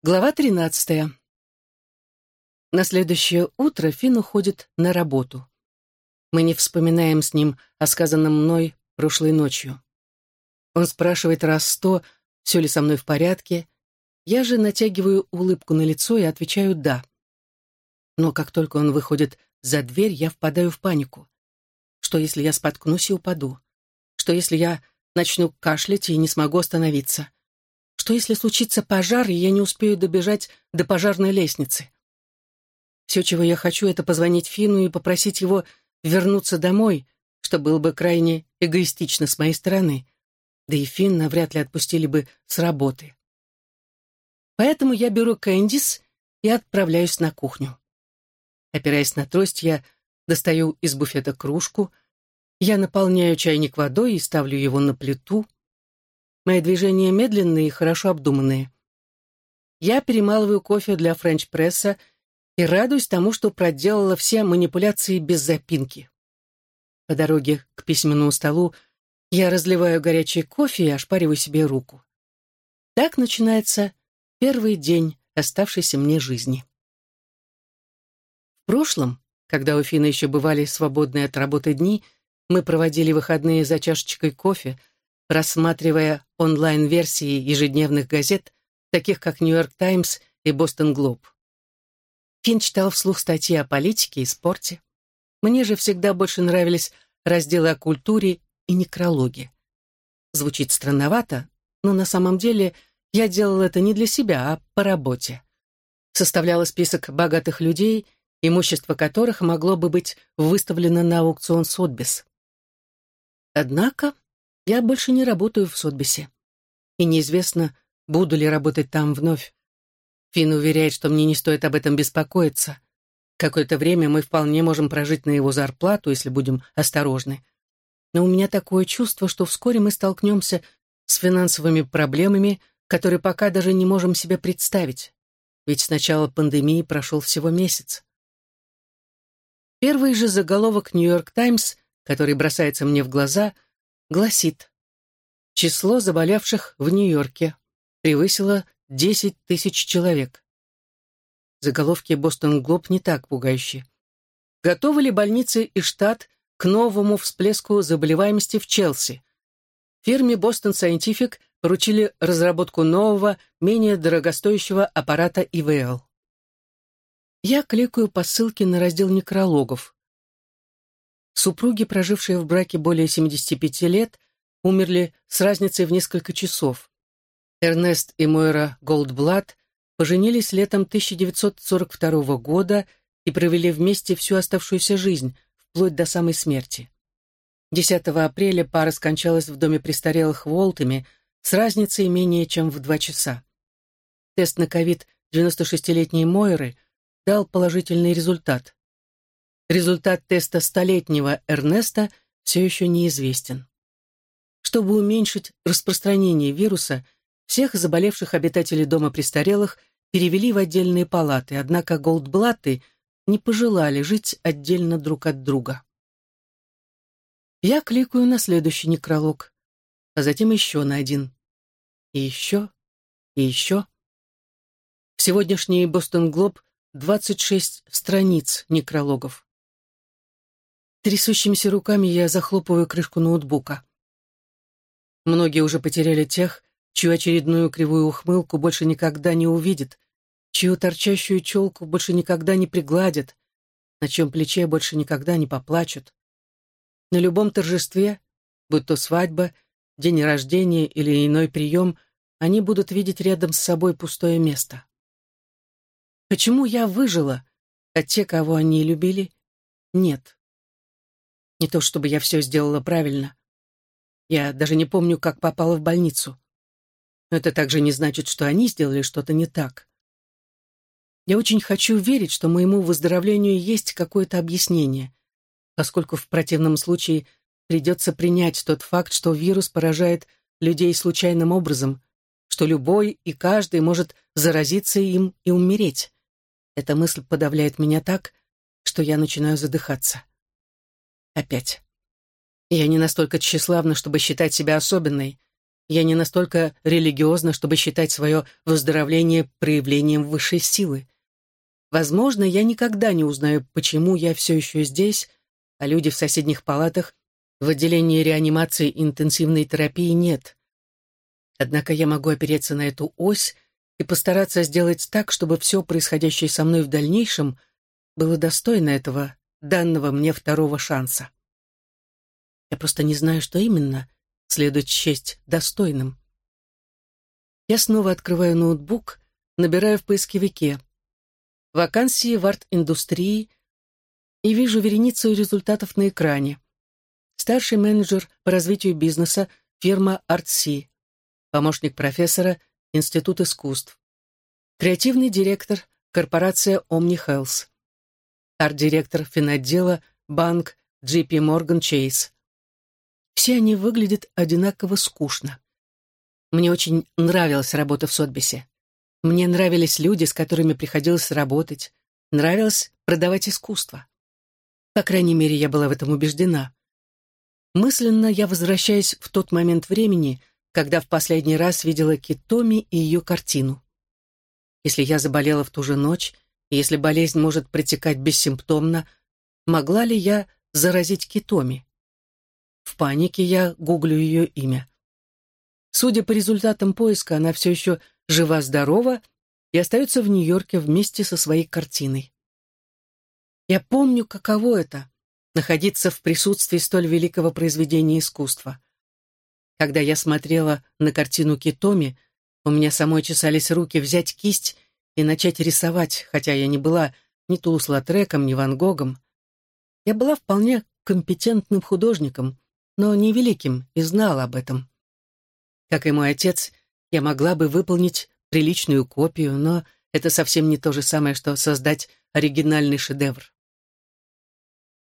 Глава тринадцатая. На следующее утро Финн уходит на работу. Мы не вспоминаем с ним о сказанном мной прошлой ночью. Он спрашивает раз сто, все ли со мной в порядке. Я же натягиваю улыбку на лицо и отвечаю «да». Но как только он выходит за дверь, я впадаю в панику. Что, если я споткнусь и упаду? Что, если я начну кашлять и не смогу остановиться? Что если случится пожар, и я не успею добежать до пожарной лестницы? Все, чего я хочу, это позвонить Фину и попросить его вернуться домой, что было бы крайне эгоистично с моей стороны. Да и Фин навряд ли отпустили бы с работы. Поэтому я беру Кэндис и отправляюсь на кухню. Опираясь на трость, я достаю из буфета кружку, я наполняю чайник водой и ставлю его на плиту — Мои движения медленные и хорошо обдуманные. Я перемалываю кофе для френч-пресса и радуюсь тому, что проделала все манипуляции без запинки. По дороге к письменному столу я разливаю горячий кофе и ошпариваю себе руку. Так начинается первый день оставшейся мне жизни. В прошлом, когда у Фины еще бывали свободные от работы дни, мы проводили выходные за чашечкой кофе, рассматривая онлайн-версии ежедневных газет, таких как «Нью-Йорк Таймс» и «Бостон Глоб». Финн читал вслух статьи о политике и спорте. Мне же всегда больше нравились разделы о культуре и некрологе. Звучит странновато, но на самом деле я делал это не для себя, а по работе. Составляла список богатых людей, имущество которых могло бы быть выставлено на аукцион Сотбис. Однако я больше не работаю в Сотбисе. И неизвестно, буду ли работать там вновь. Финн уверяет, что мне не стоит об этом беспокоиться. Какое-то время мы вполне можем прожить на его зарплату, если будем осторожны. Но у меня такое чувство, что вскоре мы столкнемся с финансовыми проблемами, которые пока даже не можем себе представить. Ведь с начала пандемии прошел всего месяц. Первый же заголовок «Нью-Йорк Таймс», который бросается мне в глаза — гласит «Число заболевших в Нью-Йорке превысило 10 тысяч человек». Заголовки «Бостон Глоб» не так пугающие. Готовы ли больницы и штат к новому всплеску заболеваемости в Челси? Фирме Boston Scientific поручили разработку нового, менее дорогостоящего аппарата ИВЛ. Я кликаю по ссылке на раздел некрологов. Супруги, прожившие в браке более 75 лет, умерли с разницей в несколько часов. Эрнест и Мойра Голдблат поженились летом 1942 года и провели вместе всю оставшуюся жизнь, вплоть до самой смерти. 10 апреля пара скончалась в доме престарелых в Уолтами с разницей менее чем в два часа. Тест на ковид 96-летней Мойры дал положительный результат. Результат теста столетнего Эрнеста все еще неизвестен. Чтобы уменьшить распространение вируса, всех заболевших обитателей дома престарелых перевели в отдельные палаты, однако голдблаты не пожелали жить отдельно друг от друга. Я кликаю на следующий некролог, а затем еще на один. И еще, и еще. В сегодняшний Бостон Глоб 26 страниц некрологов. Трясущимися руками я захлопываю крышку ноутбука. Многие уже потеряли тех, чью очередную кривую ухмылку больше никогда не увидят, чью торчащую челку больше никогда не пригладят, на чем плече больше никогда не поплачут. На любом торжестве, будь то свадьба, день рождения или иной прием, они будут видеть рядом с собой пустое место. Почему я выжила, а те, кого они любили, нет? Не то чтобы я все сделала правильно. Я даже не помню, как попала в больницу. Но это также не значит, что они сделали что-то не так. Я очень хочу верить, что моему выздоровлению есть какое-то объяснение, поскольку в противном случае придется принять тот факт, что вирус поражает людей случайным образом, что любой и каждый может заразиться им и умереть. Эта мысль подавляет меня так, что я начинаю задыхаться. Опять. Я не настолько тщеславна, чтобы считать себя особенной. Я не настолько религиозна, чтобы считать свое выздоровление проявлением высшей силы. Возможно, я никогда не узнаю, почему я все еще здесь, а люди в соседних палатах в отделении реанимации интенсивной терапии нет. Однако я могу опереться на эту ось и постараться сделать так, чтобы все происходящее со мной в дальнейшем было достойно этого, данного мне второго шанса. Я просто не знаю, что именно следует счесть достойным. Я снова открываю ноутбук, набираю в поисковике «Вакансии в арт-индустрии» и вижу вереницу результатов на экране. Старший менеджер по развитию бизнеса фирма «Артси», помощник профессора Институт искусств, креативный директор корпорация Omni Health, арт-директор финотдела банк JP Morgan Chase. Все они выглядят одинаково скучно. Мне очень нравилась работа в Сотбисе. Мне нравились люди, с которыми приходилось работать. Нравилось продавать искусство. По крайней мере, я была в этом убеждена. Мысленно я возвращаюсь в тот момент времени, когда в последний раз видела Китоми и ее картину. Если я заболела в ту же ночь, если болезнь может протекать бессимптомно, могла ли я заразить Китоми? В панике я гуглю ее имя. Судя по результатам поиска, она все еще жива-здорова и остается в Нью-Йорке вместе со своей картиной. Я помню, каково это — находиться в присутствии столь великого произведения искусства. Когда я смотрела на картину Китоми, у меня самой чесались руки взять кисть и начать рисовать, хотя я не была ни Тулус-Латреком, ни Ван Гогом. Я была вполне компетентным художником, но не великим, и знала об этом. Как и мой отец, я могла бы выполнить приличную копию, но это совсем не то же самое, что создать оригинальный шедевр.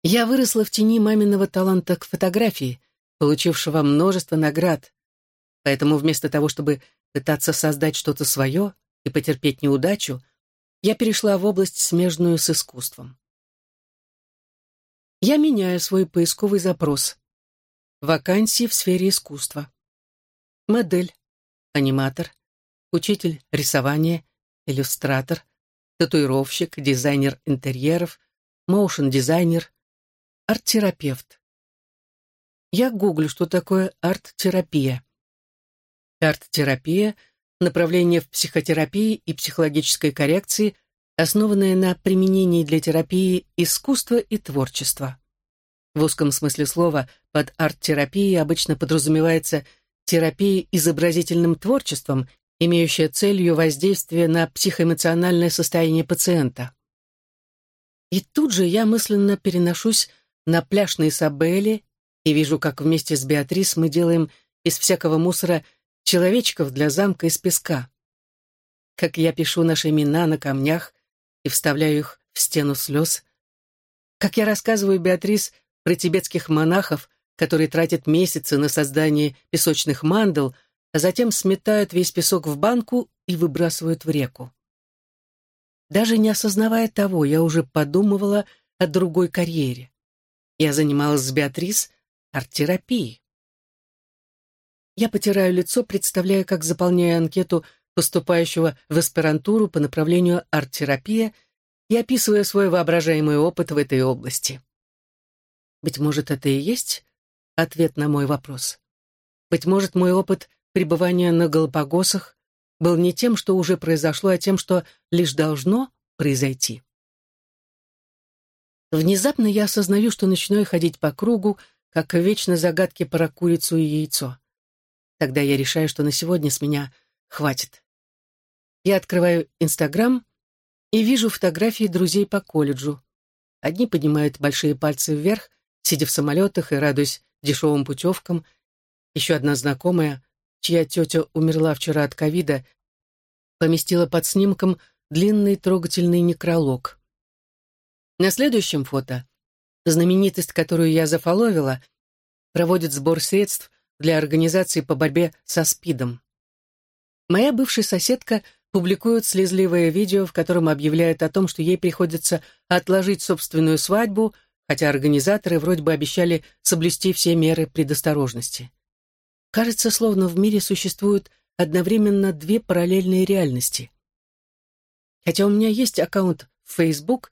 Я выросла в тени маминого таланта к фотографии — получившего множество наград. Поэтому вместо того, чтобы пытаться создать что-то свое и потерпеть неудачу, я перешла в область, смежную с искусством. Я меняю свой поисковый запрос. Вакансии в сфере искусства. Модель, аниматор, учитель рисования, иллюстратор, татуировщик, дизайнер интерьеров, моушн-дизайнер, арт-терапевт. Я гуглю, что такое арт-терапия. Арт-терапия — направление в психотерапии и психологической коррекции, основанное на применении для терапии искусства и творчества. В узком смысле слова под арт-терапией обычно подразумевается терапия изобразительным творчеством, имеющая целью воздействие на психоэмоциональное состояние пациента. И тут же я мысленно переношусь на пляж на Исабеле и вижу, как вместе с Беатрис мы делаем из всякого мусора человечков для замка из песка. Как я пишу наши имена на камнях и вставляю их в стену слез. Как я рассказываю Беатрис про тибетских монахов, которые тратят месяцы на создание песочных мандал, а затем сметают весь песок в банку и выбрасывают в реку. Даже не осознавая того, я уже подумывала о другой карьере. Я занималась с Беатрис арт-терапии. Я потираю лицо, представляя, как заполняю анкету поступающего в аспирантуру по направлению арт-терапия и описывая свой воображаемый опыт в этой области. Быть может, это и есть ответ на мой вопрос. Быть может, мой опыт пребывания на Галапагосах был не тем, что уже произошло, а тем, что лишь должно произойти. Внезапно я осознаю, что начинаю ходить по кругу, как вечно загадки про курицу и яйцо. Тогда я решаю, что на сегодня с меня хватит. Я открываю Инстаграм и вижу фотографии друзей по колледжу. Одни поднимают большие пальцы вверх, сидя в самолетах и радуясь дешевым путевкам. Еще одна знакомая, чья тетя умерла вчера от ковида, поместила под снимком длинный трогательный некролог. На следующем фото знаменитость, которую я зафоловила, проводит сбор средств для организации по борьбе со СПИДом. Моя бывшая соседка публикует слезливое видео, в котором объявляет о том, что ей приходится отложить собственную свадьбу, хотя организаторы вроде бы обещали соблюсти все меры предосторожности. Кажется, словно в мире существуют одновременно две параллельные реальности. Хотя у меня есть аккаунт в Facebook,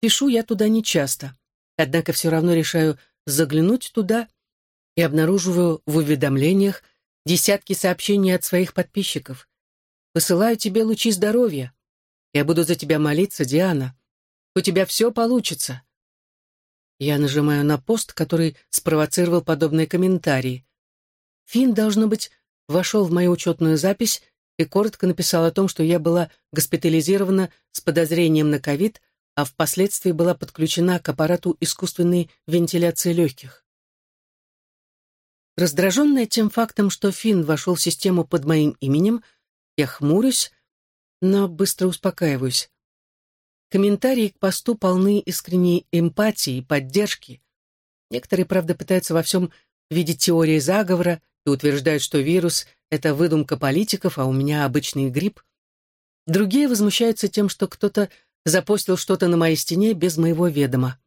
пишу я туда нечасто. Однако все равно решаю заглянуть туда и обнаруживаю в уведомлениях десятки сообщений от своих подписчиков. Посылаю тебе лучи здоровья. Я буду за тебя молиться, Диана. У тебя все получится. Я нажимаю на пост, который спровоцировал подобные комментарии. Финн, должно быть, вошел в мою учетную запись и коротко написал о том, что я была госпитализирована с подозрением на ковид, а впоследствии была подключена к аппарату искусственной вентиляции легких. Раздраженная тем фактом, что Финн вошел в систему под моим именем, я хмурюсь, но быстро успокаиваюсь. Комментарии к посту полны искренней эмпатии и поддержки. Некоторые, правда, пытаются во всем видеть теории заговора и утверждают, что вирус — это выдумка политиков, а у меня обычный грипп. Другие возмущаются тем, что кто-то запостил что-то на моей стене без моего ведома.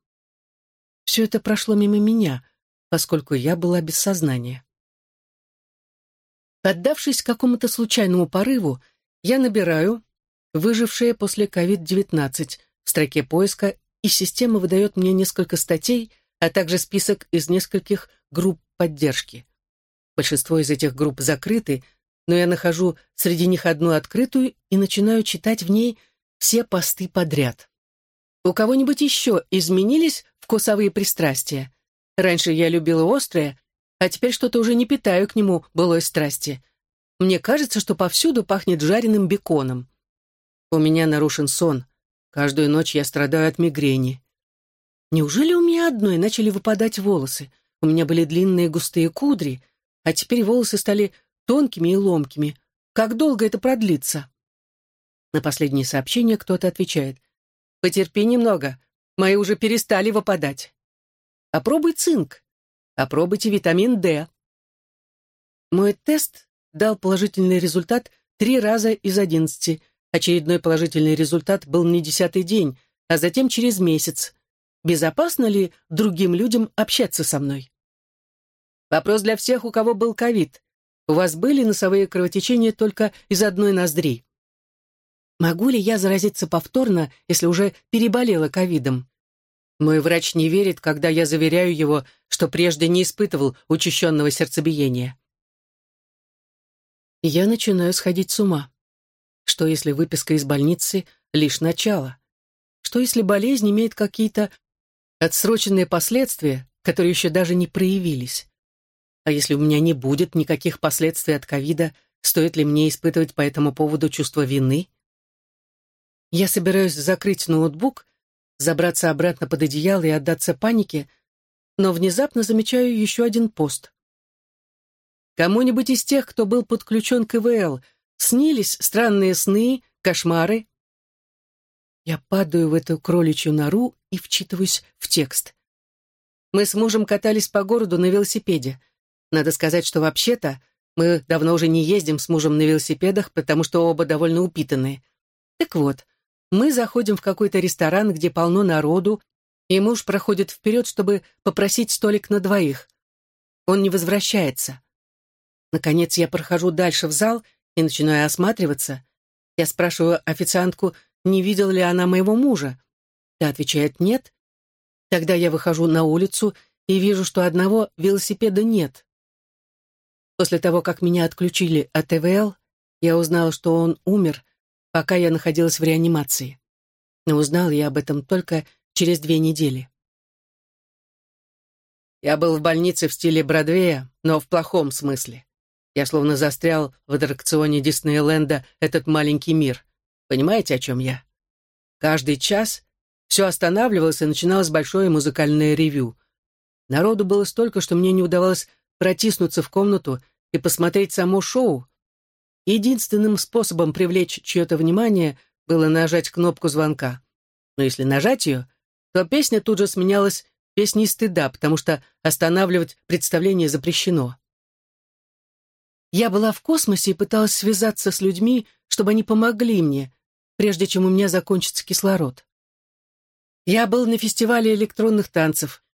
Все это прошло мимо меня, поскольку я была без сознания. Поддавшись какому-то случайному порыву, я набираю «выжившие после COVID-19» в строке поиска, и система выдает мне несколько статей, а также список из нескольких групп поддержки. Большинство из этих групп закрыты, но я нахожу среди них одну открытую и начинаю читать в ней все посты подряд. У кого-нибудь еще изменились вкусовые пристрастия? Раньше я любила острое, а теперь что-то уже не питаю к нему былой страсти. Мне кажется, что повсюду пахнет жареным беконом. У меня нарушен сон. Каждую ночь я страдаю от мигрени. Неужели у меня одной начали выпадать волосы? У меня были длинные густые кудри — а теперь волосы стали тонкими и ломкими. Как долго это продлится? На последнее сообщение кто-то отвечает. Потерпи немного, мои уже перестали выпадать. Опробуй цинк. Опробуйте витамин D. Мой тест дал положительный результат три раза из одиннадцати. Очередной положительный результат был не десятый день, а затем через месяц. Безопасно ли другим людям общаться со мной? Вопрос для всех, у кого был ковид. У вас были носовые кровотечения только из одной ноздри? Могу ли я заразиться повторно, если уже переболела ковидом? Мой врач не верит, когда я заверяю его, что прежде не испытывал учащенного сердцебиения. Я начинаю сходить с ума. Что если выписка из больницы — лишь начало? Что если болезнь имеет какие-то отсроченные последствия, которые еще даже не проявились? А если у меня не будет никаких последствий от ковида, стоит ли мне испытывать по этому поводу чувство вины? Я собираюсь закрыть ноутбук, забраться обратно под одеяло и отдаться панике, но внезапно замечаю еще один пост. Кому-нибудь из тех, кто был подключен к ИВЛ, снились странные сны, кошмары? Я падаю в эту кроличью нору и вчитываюсь в текст. Мы с мужем катались по городу на велосипеде. Надо сказать, что вообще-то мы давно уже не ездим с мужем на велосипедах, потому что оба довольно упитанные. Так вот, мы заходим в какой-то ресторан, где полно народу, и муж проходит вперед, чтобы попросить столик на двоих. Он не возвращается. Наконец я прохожу дальше в зал и начинаю осматриваться. Я спрашиваю официантку, не видела ли она моего мужа. Та отвечает «нет». Тогда я выхожу на улицу и вижу, что одного велосипеда нет. После того, как меня отключили от ТВЛ, я узнала, что он умер, пока я находилась в реанимации. Но узнал я об этом только через две недели. Я был в больнице в стиле Бродвея, но в плохом смысле. Я словно застрял в аттракционе Диснейленда «Этот маленький мир». Понимаете, о чем я? Каждый час все останавливалось, и начиналось большое музыкальное ревю. Народу было столько, что мне не удавалось протиснуться в комнату и посмотреть само шоу. Единственным способом привлечь чье-то внимание было нажать кнопку звонка. Но если нажать ее, то песня тут же сменялась песней стыда, потому что останавливать представление запрещено. Я была в космосе и пыталась связаться с людьми, чтобы они помогли мне, прежде чем у меня закончится кислород. Я был на фестивале электронных танцев,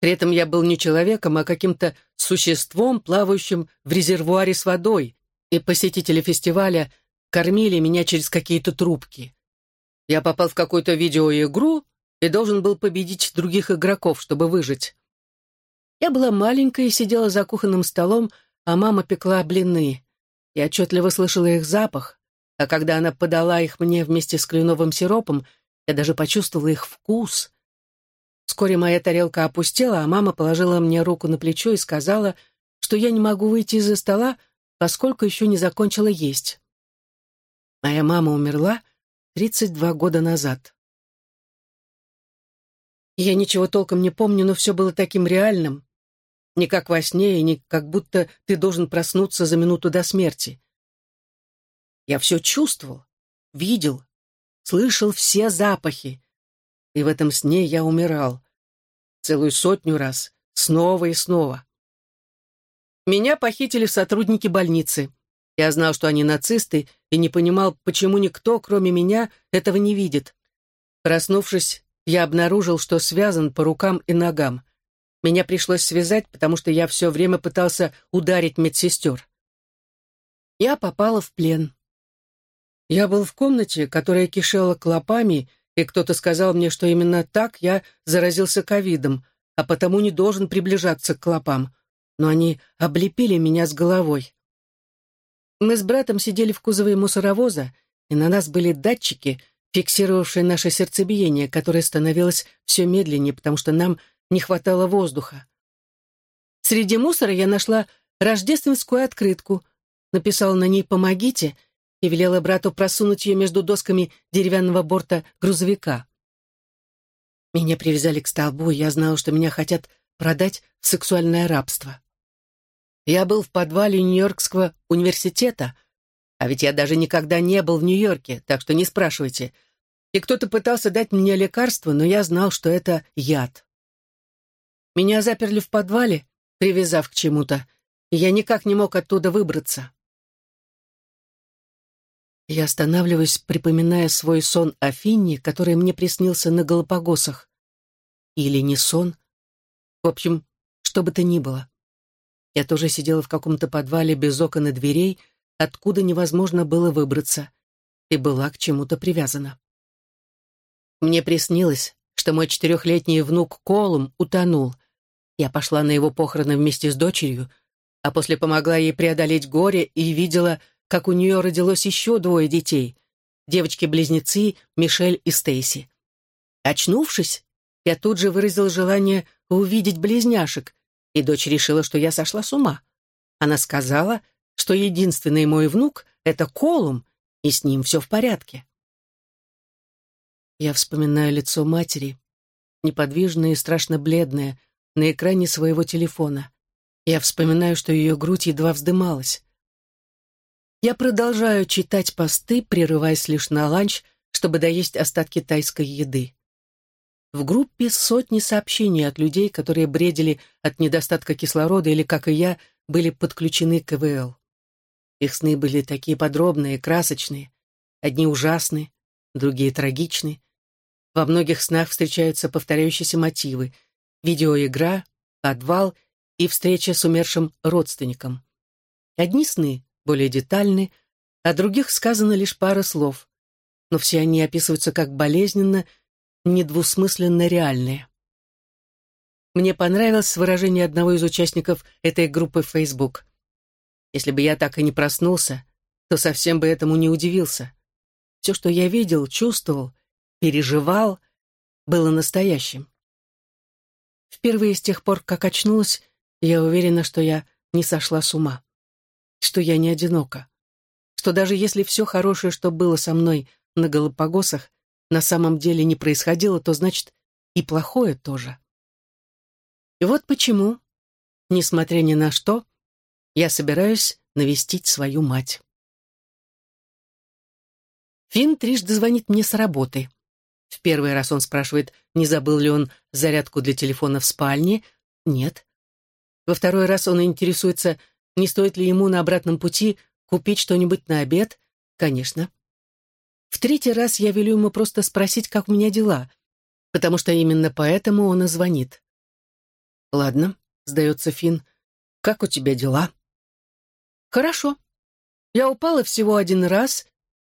При этом я был не человеком, а каким-то существом, плавающим в резервуаре с водой, и посетители фестиваля кормили меня через какие-то трубки. Я попал в какую-то видеоигру и должен был победить других игроков, чтобы выжить. Я была маленькая и сидела за кухонным столом, а мама пекла блины. Я отчетливо слышала их запах, а когда она подала их мне вместе с кленовым сиропом, я даже почувствовала их вкус. Вскоре моя тарелка опустела, а мама положила мне руку на плечо и сказала, что я не могу выйти из-за стола, поскольку еще не закончила есть. Моя мама умерла 32 года назад. Я ничего толком не помню, но все было таким реальным. Не как во сне и не как будто ты должен проснуться за минуту до смерти. Я все чувствовал, видел, слышал все запахи. И в этом сне я умирал. Целую сотню раз, снова и снова. Меня похитили сотрудники больницы. Я знал, что они нацисты, и не понимал, почему никто, кроме меня, этого не видит. Проснувшись, я обнаружил, что связан по рукам и ногам. Меня пришлось связать, потому что я все время пытался ударить медсестер. Я попала в плен. Я был в комнате, которая кишела клопами, и кто-то сказал мне, что именно так я заразился ковидом, а потому не должен приближаться к клопам. Но они облепили меня с головой. Мы с братом сидели в кузове мусоровоза, и на нас были датчики, фиксировавшие наше сердцебиение, которое становилось все медленнее, потому что нам не хватало воздуха. Среди мусора я нашла рождественскую открытку, написала на ней «Помогите», и велела брату просунуть ее между досками деревянного борта грузовика. Меня привязали к столбу, и я знала, что меня хотят продать в сексуальное рабство. Я был в подвале Нью-Йоркского университета, а ведь я даже никогда не был в Нью-Йорке, так что не спрашивайте. И кто-то пытался дать мне лекарство, но я знал, что это яд. Меня заперли в подвале, привязав к чему-то, и я никак не мог оттуда выбраться. Я останавливаюсь, припоминая свой сон о Финне, который мне приснился на Галапагосах. Или не сон. В общем, что бы то ни было. Я тоже сидела в каком-то подвале без окон и дверей, откуда невозможно было выбраться, и была к чему-то привязана. Мне приснилось, что мой четырехлетний внук Колум утонул. Я пошла на его похороны вместе с дочерью, а после помогла ей преодолеть горе и видела, как у нее родилось еще двое детей — девочки-близнецы Мишель и Стейси. Очнувшись, я тут же выразил желание увидеть близняшек, и дочь решила, что я сошла с ума. Она сказала, что единственный мой внук — это Колум, и с ним все в порядке. Я вспоминаю лицо матери, неподвижное и страшно бледное, на экране своего телефона. Я вспоминаю, что ее грудь едва вздымалась. Я продолжаю читать посты, прерываясь лишь на ланч, чтобы доесть остатки тайской еды. В группе сотни сообщений от людей, которые бредили от недостатка кислорода или, как и я, были подключены к КВЛ. Их сны были такие подробные, красочные. Одни ужасны, другие трагичны. Во многих снах встречаются повторяющиеся мотивы. Видеоигра, подвал и встреча с умершим родственником. Одни сны более детальны, о других сказано лишь пара слов, но все они описываются как болезненно, недвусмысленно реальные. Мне понравилось выражение одного из участников этой группы в Facebook. Если бы я так и не проснулся, то совсем бы этому не удивился. Все, что я видел, чувствовал, переживал, было настоящим. Впервые с тех пор, как очнулась, я уверена, что я не сошла с ума что я не одинока, что даже если все хорошее, что было со мной на Галапагосах, на самом деле не происходило, то значит и плохое тоже. И вот почему, несмотря ни на что, я собираюсь навестить свою мать. Финн трижды звонит мне с работы. В первый раз он спрашивает, не забыл ли он зарядку для телефона в спальне. Нет. Во второй раз он интересуется, не стоит ли ему на обратном пути купить что-нибудь на обед? Конечно. В третий раз я велю ему просто спросить, как у меня дела, потому что именно поэтому он и звонит. «Ладно», — сдается Финн. «Как у тебя дела?» «Хорошо. Я упала всего один раз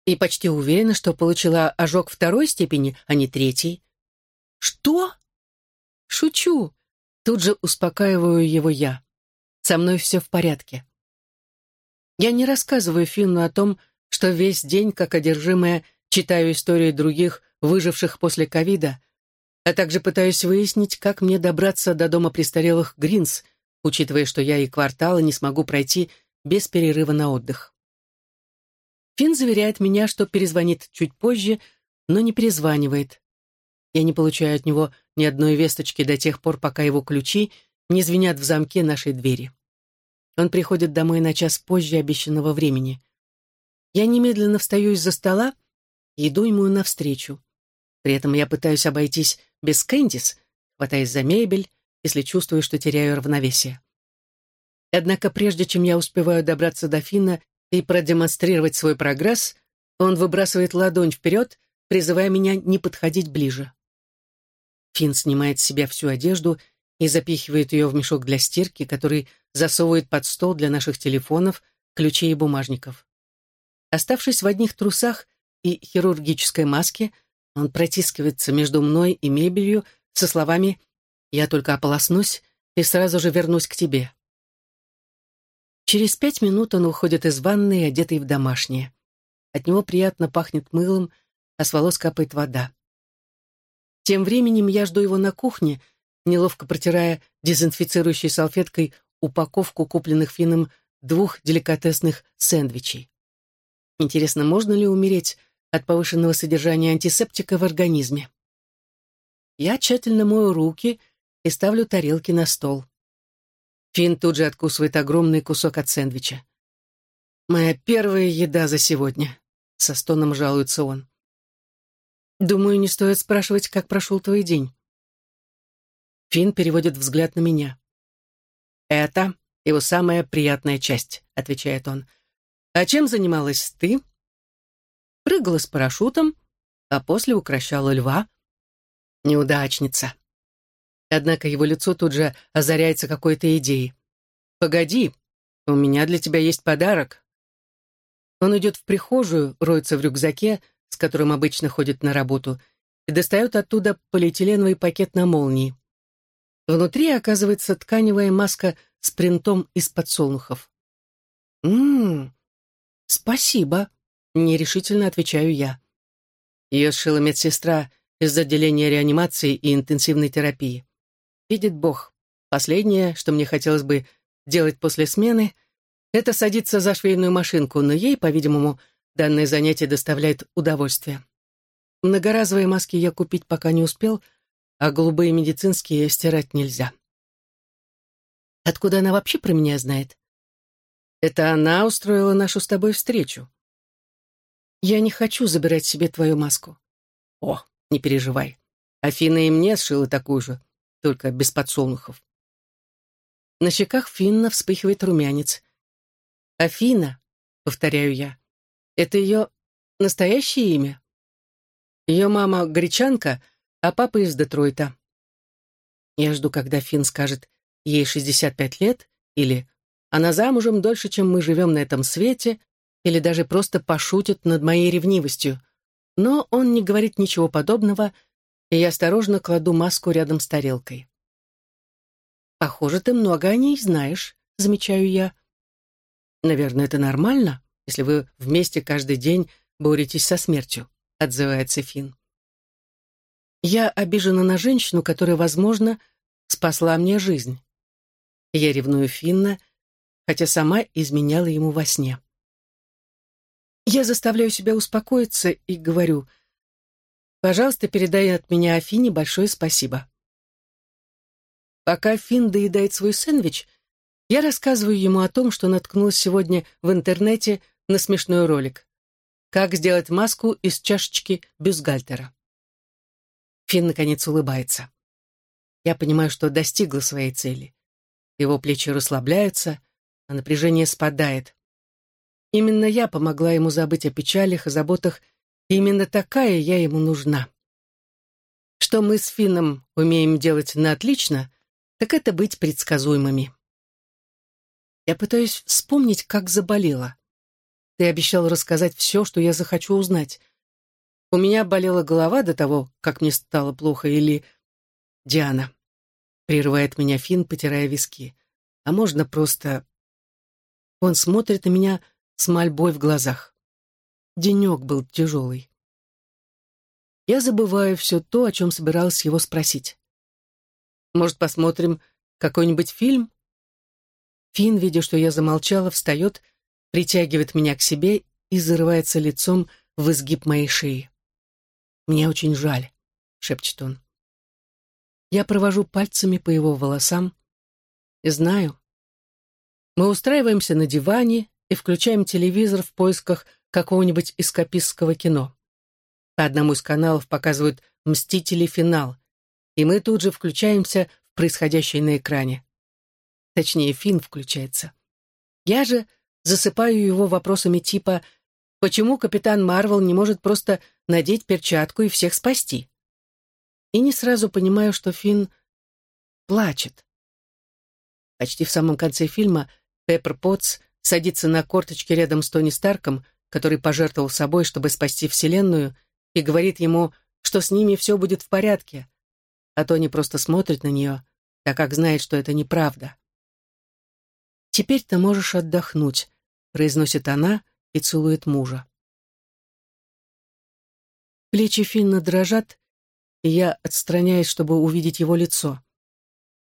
и почти уверена, что получила ожог второй степени, а не третий». «Что?» «Шучу. Тут же успокаиваю его я. Со мной все в порядке. Я не рассказываю Финну о том, что весь день, как одержимая, читаю истории других, выживших после ковида, а также пытаюсь выяснить, как мне добраться до дома престарелых Гринс, учитывая, что я и кварталы не смогу пройти без перерыва на отдых. Финн заверяет меня, что перезвонит чуть позже, но не перезванивает. Я не получаю от него ни одной весточки до тех пор, пока его ключи не звенят в замке нашей двери. Он приходит домой на час позже обещанного времени. Я немедленно встаю из-за стола и иду ему навстречу. При этом я пытаюсь обойтись без Кэндис, хватаясь за мебель, если чувствую, что теряю равновесие. Однако прежде чем я успеваю добраться до Финна и продемонстрировать свой прогресс, он выбрасывает ладонь вперед, призывая меня не подходить ближе. Финн снимает с себя всю одежду и запихивает ее в мешок для стирки, который засовывает под стол для наших телефонов, ключей и бумажников. Оставшись в одних трусах и хирургической маске, он протискивается между мной и мебелью со словами «Я только ополоснусь и сразу же вернусь к тебе». Через пять минут он уходит из ванной, одетый в домашнее. От него приятно пахнет мылом, а с волос капает вода. Тем временем я жду его на кухне, неловко протирая дезинфицирующей салфеткой упаковку купленных Финном двух деликатесных сэндвичей. Интересно, можно ли умереть от повышенного содержания антисептика в организме? Я тщательно мою руки и ставлю тарелки на стол. Финн тут же откусывает огромный кусок от сэндвича. «Моя первая еда за сегодня», — со стоном жалуется он. Думаю, не стоит спрашивать, как прошел твой день. Финн переводит взгляд на меня. «Это его самая приятная часть», — отвечает он. «А чем занималась ты?» «Прыгала с парашютом, а после укращала льва». «Неудачница». Однако его лицо тут же озаряется какой-то идеей. «Погоди, у меня для тебя есть подарок». Он идет в прихожую, роется в рюкзаке, с которым обычно ходит на работу, и достает оттуда полиэтиленовый пакет на молнии. Внутри оказывается тканевая маска с принтом из подсолнухов. «Ммм, спасибо», — нерешительно отвечаю я. Ее сшила медсестра из отделения реанимации и интенсивной терапии. Видит Бог, последнее, что мне хотелось бы делать после смены, это садиться за швейную машинку, но ей, по-видимому, Данное занятие доставляет удовольствие. Многоразовые маски я купить пока не успел, а голубые медицинские стирать нельзя. Откуда она вообще про меня знает? Это она устроила нашу с тобой встречу. Я не хочу забирать себе твою маску. О, не переживай. Афина и мне сшила такую же, только без подсолнухов. На щеках Финна вспыхивает румянец. «Афина», — повторяю я, это ее настоящее имя? Ее мама гречанка, а папа из Детройта. Я жду, когда Финн скажет «ей 65 лет» или «она замужем дольше, чем мы живем на этом свете», или даже просто пошутит над моей ревнивостью. Но он не говорит ничего подобного, и я осторожно кладу маску рядом с тарелкой. «Похоже, ты много о ней знаешь», — замечаю я. «Наверное, это нормально?» если вы вместе каждый день боретесь со смертью», — отзывается Финн. «Я обижена на женщину, которая, возможно, спасла мне жизнь. Я ревную Финна, хотя сама изменяла ему во сне. Я заставляю себя успокоиться и говорю, «Пожалуйста, передай от меня Афине большое спасибо». Пока Финн доедает свой сэндвич, я рассказываю ему о том, что наткнулась сегодня в интернете на смешной ролик. Как сделать маску из чашечки бюстгальтера. Финн, наконец, улыбается. Я понимаю, что достигла своей цели. Его плечи расслабляются, а напряжение спадает. Именно я помогла ему забыть о печалях и заботах, и именно такая я ему нужна. Что мы с Финном умеем делать на отлично, так это быть предсказуемыми. Я пытаюсь вспомнить, как заболела. Ты обещал рассказать все, что я захочу узнать. У меня болела голова до того, как мне стало плохо, или... Диана. Прерывает меня Финн, потирая виски. А можно просто... Он смотрит на меня с мольбой в глазах. Денек был тяжелый. Я забываю все то, о чем собиралась его спросить. Может, посмотрим какой-нибудь фильм? Финн, видя, что я замолчала, встает, притягивает меня к себе и зарывается лицом в изгиб моей шеи. «Мне очень жаль», — шепчет он. Я провожу пальцами по его волосам и знаю. Мы устраиваемся на диване и включаем телевизор в поисках какого-нибудь эскапистского кино. По одному из каналов показывают «Мстители. Финал», и мы тут же включаемся в происходящее на экране. Точнее, Финн включается. Я же засыпаю его вопросами типа «Почему капитан Марвел не может просто надеть перчатку и всех спасти?» И не сразу понимаю, что Финн плачет. Почти в самом конце фильма Пеппер Потс садится на корточки рядом с Тони Старком, который пожертвовал собой, чтобы спасти Вселенную, и говорит ему, что с ними все будет в порядке, а Тони просто смотрит на нее, так как знает, что это неправда. «Теперь ты можешь отдохнуть», — произносит она и целует мужа. Плечи Финна дрожат, и я отстраняюсь, чтобы увидеть его лицо.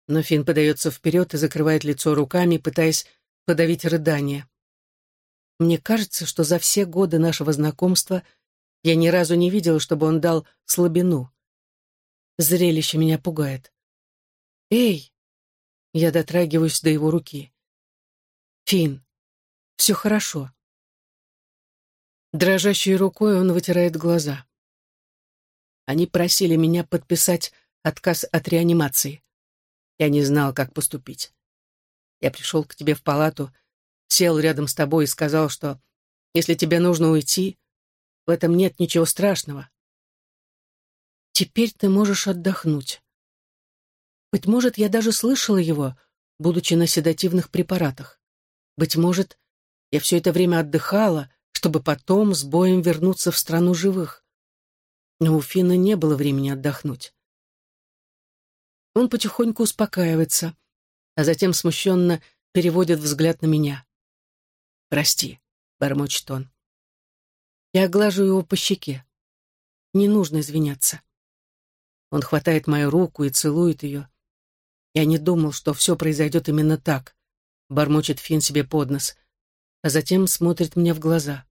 Но Финн подается вперед и закрывает лицо руками, пытаясь подавить рыдание. Мне кажется, что за все годы нашего знакомства я ни разу не видела, чтобы он дал слабину. Зрелище меня пугает. «Эй!» Я дотрагиваюсь до его руки. «Финн, все хорошо». Дрожащей рукой он вытирает глаза. Они просили меня подписать отказ от реанимации. Я не знал, как поступить. Я пришел к тебе в палату, сел рядом с тобой и сказал, что если тебе нужно уйти, в этом нет ничего страшного. Теперь ты можешь отдохнуть. Быть может, я даже слышала его, будучи на седативных препаратах. Быть может, я все это время отдыхала, чтобы потом с боем вернуться в страну живых. Но у Фина не было времени отдохнуть. Он потихоньку успокаивается, а затем смущенно переводит взгляд на меня. «Прости», — бормочет он. Я глажу его по щеке. Не нужно извиняться. Он хватает мою руку и целует ее. Я не думал, что все произойдет именно так, бормочет Фин себе под нос, а затем смотрит мне в глаза.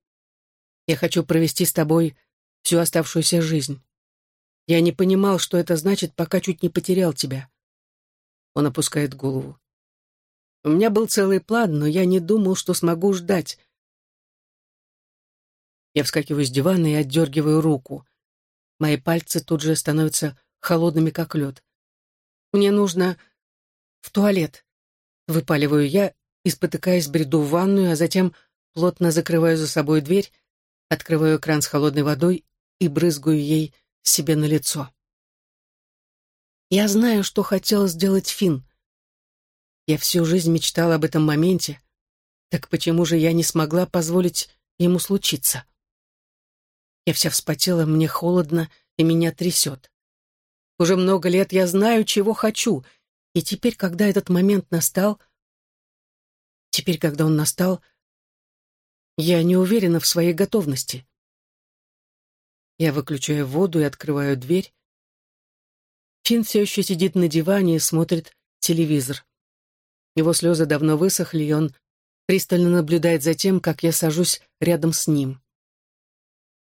Я хочу провести с тобой всю оставшуюся жизнь. Я не понимал, что это значит, пока чуть не потерял тебя. Он опускает голову. У меня был целый план, но я не думал, что смогу ждать. Я вскакиваю с дивана и отдергиваю руку. Мои пальцы тут же становятся холодными, как лед. Мне нужно в туалет. Выпаливаю я и, бреду в ванную, а затем плотно закрываю за собой дверь, открываю кран с холодной водой и брызгаю ей себе на лицо. Я знаю, что хотел сделать Финн. Я всю жизнь мечтала об этом моменте. Так почему же я не смогла позволить ему случиться? Я вся вспотела, мне холодно, и меня трясет. Уже много лет я знаю, чего хочу, и теперь, когда этот момент настал, теперь, когда он настал, я не уверена в своей готовности. Я выключаю воду и открываю дверь. Финн все еще сидит на диване и смотрит телевизор. Его слезы давно высохли, и он пристально наблюдает за тем, как я сажусь рядом с ним.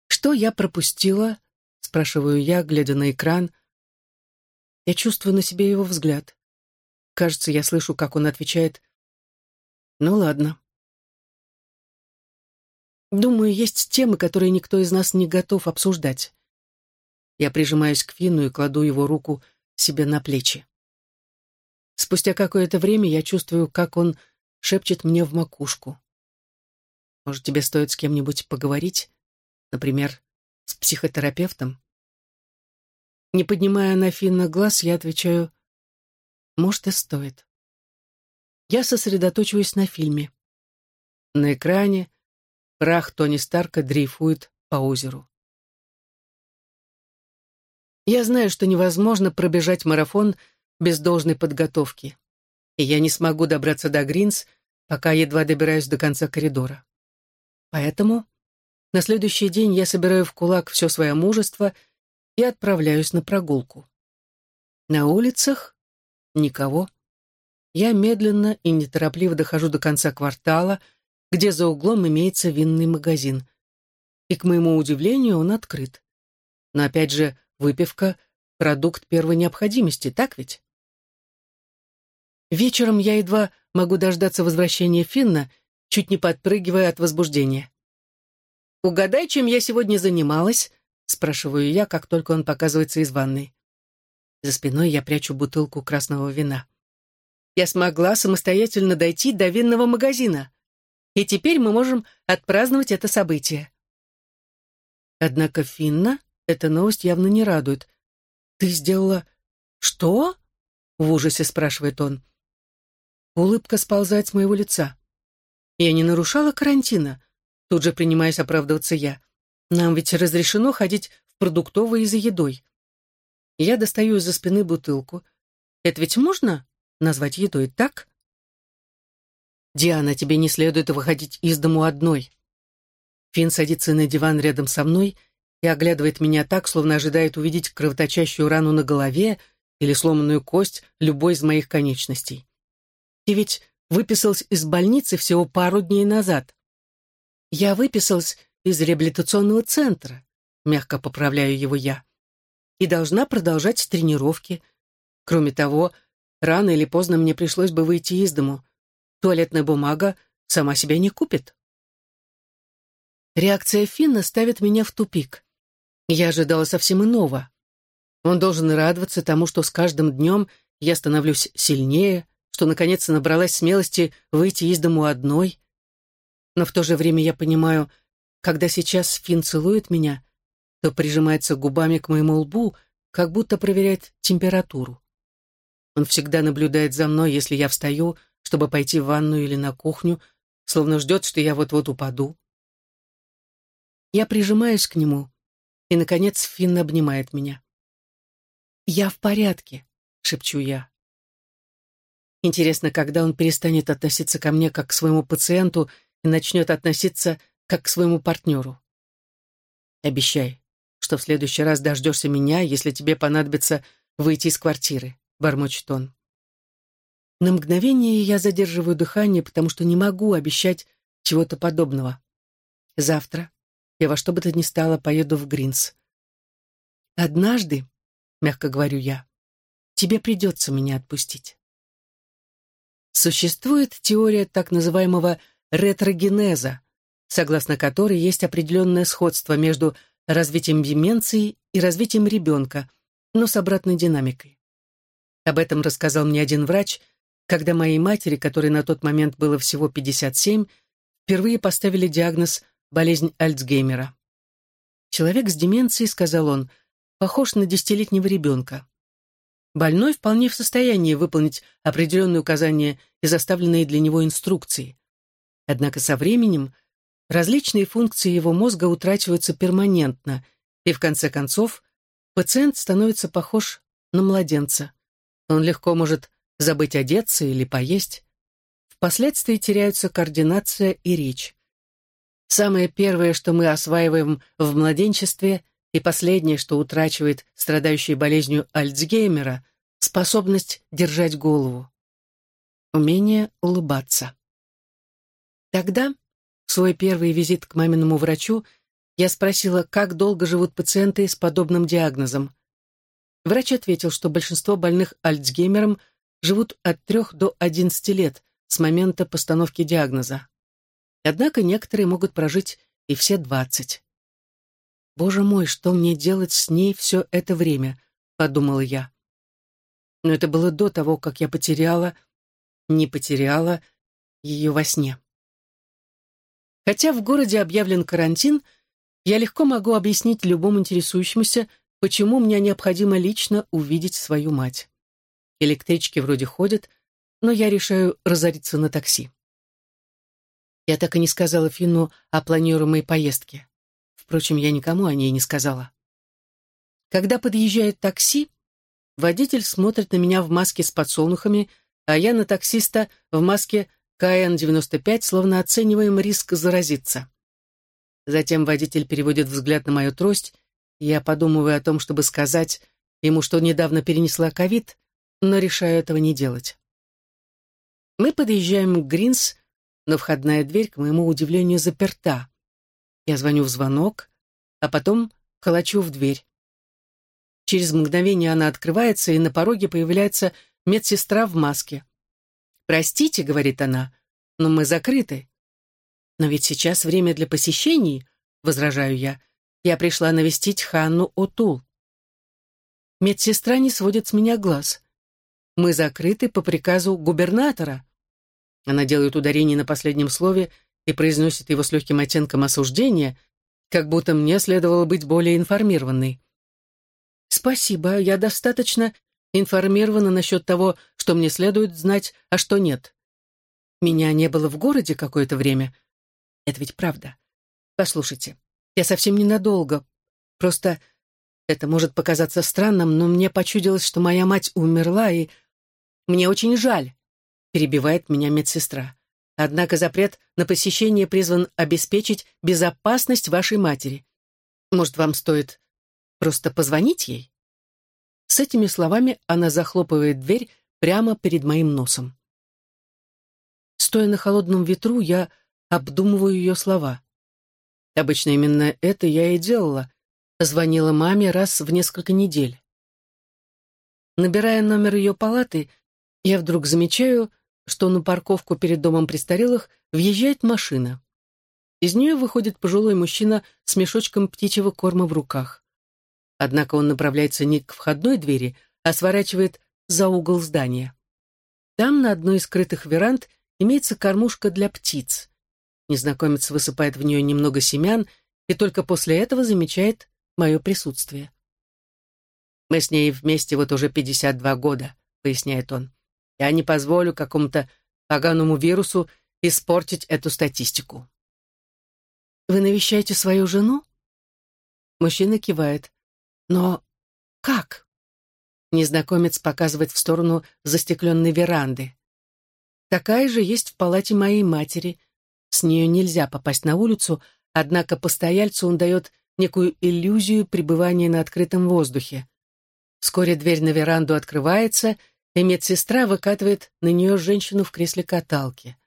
«Что я пропустила?» — спрашиваю я, глядя на экран. Я чувствую на себе его взгляд. Кажется, я слышу, как он отвечает «Ну ладно». Думаю, есть темы, которые никто из нас не готов обсуждать. Я прижимаюсь к Фину и кладу его руку себе на плечи. Спустя какое-то время я чувствую, как он шепчет мне в макушку. Может, тебе стоит с кем-нибудь поговорить? Например, с психотерапевтом? Не поднимая на Финна глаз, я отвечаю, Может, и стоит. Я сосредоточиваюсь на фильме. На экране прах Тони Старка дрейфует по озеру. Я знаю, что невозможно пробежать марафон без должной подготовки, и я не смогу добраться до Гринс, пока едва добираюсь до конца коридора. Поэтому на следующий день я собираю в кулак все свое мужество и отправляюсь на прогулку. На улицах никого. Я медленно и неторопливо дохожу до конца квартала, где за углом имеется винный магазин. И, к моему удивлению, он открыт. Но опять же, выпивка — продукт первой необходимости, так ведь? Вечером я едва могу дождаться возвращения Финна, чуть не подпрыгивая от возбуждения. «Угадай, чем я сегодня занималась?» — спрашиваю я, как только он показывается из ванной. За спиной я прячу бутылку красного вина. Я смогла самостоятельно дойти до винного магазина. И теперь мы можем отпраздновать это событие. Однако Финна эта новость явно не радует. «Ты сделала... что?» — в ужасе спрашивает он. Улыбка сползает с моего лица. Я не нарушала карантина. Тут же принимаюсь оправдываться я. Нам ведь разрешено ходить в продуктовые за едой. Я достаю из-за спины бутылку. Это ведь можно назвать едой, так? Диана, тебе не следует выходить из дому одной. Финн садится на диван рядом со мной и оглядывает меня так, словно ожидает увидеть кровоточащую рану на голове или сломанную кость любой из моих конечностей. Ты ведь выписалась из больницы всего пару дней назад. Я выписалась из реабилитационного центра, мягко поправляю его я, и должна продолжать тренировки. Кроме того, рано или поздно мне пришлось бы выйти из дому. Туалетная бумага сама себя не купит. Реакция Финна ставит меня в тупик. Я ожидала совсем иного. Он должен радоваться тому, что с каждым днем я становлюсь сильнее, что наконец-то набралась смелости выйти из дому одной. Но в то же время я понимаю, когда сейчас Финн целует меня, то прижимается губами к моему лбу, как будто проверяет температуру. Он всегда наблюдает за мной, если я встаю, чтобы пойти в ванную или на кухню, словно ждет, что я вот-вот упаду. Я прижимаюсь к нему, и, наконец, Финн обнимает меня. «Я в порядке», — шепчу я. Интересно, когда он перестанет относиться ко мне как к своему пациенту и начнет относиться как к своему партнеру. Обещай, что в следующий раз дождешься меня, если тебе понадобится выйти из квартиры, бормочет он. На мгновение я задерживаю дыхание, потому что не могу обещать чего-то подобного. Завтра я во что бы то ни стало поеду в Гринс. Однажды, мягко говорю я, тебе придется меня отпустить. Существует теория так называемого ретрогенеза, согласно которой есть определенное сходство между развитием деменции и развитием ребенка, но с обратной динамикой. Об этом рассказал мне один врач, когда моей матери, которой на тот момент было всего 57, впервые поставили диагноз «болезнь Альцгеймера». «Человек с деменцией», — сказал он, — «похож на десятилетнего ребенка. Больной вполне в состоянии выполнить определенные указания и заставленные для него инструкции. Однако со временем различные функции его мозга утрачиваются перманентно, и в конце концов пациент становится похож на младенца. Он легко может забыть одеться или поесть. Впоследствии теряются координация и речь. Самое первое, что мы осваиваем в младенчестве, и последнее, что утрачивает страдающий болезнью Альцгеймера, способность держать голову. Умение улыбаться. Тогда, в свой первый визит к маминому врачу, я спросила, как долго живут пациенты с подобным диагнозом. Врач ответил, что большинство больных Альцгеймером живут от 3 до 11 лет с момента постановки диагноза. Однако некоторые могут прожить и все 20. «Боже мой, что мне делать с ней все это время?» — подумала я. Но это было до того, как я потеряла, не потеряла ее во сне. Хотя в городе объявлен карантин, я легко могу объяснить любому интересующемуся, почему мне необходимо лично увидеть свою мать. Электрички вроде ходят, но я решаю разориться на такси. Я так и не сказала Финну о планируемой поездке. Впрочем, я никому о ней не сказала. Когда подъезжает такси, водитель смотрит на меня в маске с подсолнухами, а я на таксиста в маске КН-95, словно оцениваем риск заразиться. Затем водитель переводит взгляд на мою трость, и я подумываю о том, чтобы сказать ему, что недавно перенесла ковид, но решаю этого не делать. Мы подъезжаем к Гринс, но входная дверь, к моему удивлению, заперта. Я звоню в звонок, а потом колочу в дверь. Через мгновение она открывается, и на пороге появляется медсестра в маске. «Простите», — говорит она, — «но мы закрыты». «Но ведь сейчас время для посещений», — возражаю я. «Я пришла навестить Ханну Отул». Медсестра не сводит с меня глаз. «Мы закрыты по приказу губернатора». Она делает ударение на последнем слове и произносит его с легким оттенком осуждения, как будто мне следовало быть более информированной. «Спасибо, я достаточно информирована насчет того, что мне следует знать, а что нет. Меня не было в городе какое-то время. Это ведь правда. Послушайте, я совсем ненадолго. Просто это может показаться странным, но мне почудилось, что моя мать умерла, и мне очень жаль, перебивает меня медсестра. Однако запрет на посещение призван обеспечить безопасность вашей матери. Может, вам стоит просто позвонить ей? С этими словами она захлопывает дверь прямо перед моим носом. Стоя на холодном ветру, я обдумываю ее слова. Обычно именно это я и делала. Звонила маме раз в несколько недель. Набирая номер ее палаты, я вдруг замечаю, что на парковку перед домом престарелых въезжает машина. Из нее выходит пожилой мужчина с мешочком птичьего корма в руках. Однако он направляется не к входной двери, а сворачивает за угол здания. Там, на одной из скрытых веранд, имеется кормушка для птиц. Незнакомец высыпает в нее немного семян и только после этого замечает мое присутствие. «Мы с ней вместе вот уже 52 года», — поясняет он. «Я не позволю какому-то поганому вирусу испортить эту статистику». «Вы навещаете свою жену?» Мужчина кивает. Но как? Незнакомец показывает в сторону застекленной веранды. Такая же есть в палате моей матери. С нее нельзя попасть на улицу, однако постояльцу он дает некую иллюзию пребывания на открытом воздухе. Вскоре дверь на веранду открывается, и медсестра выкатывает на нее женщину в кресле каталки.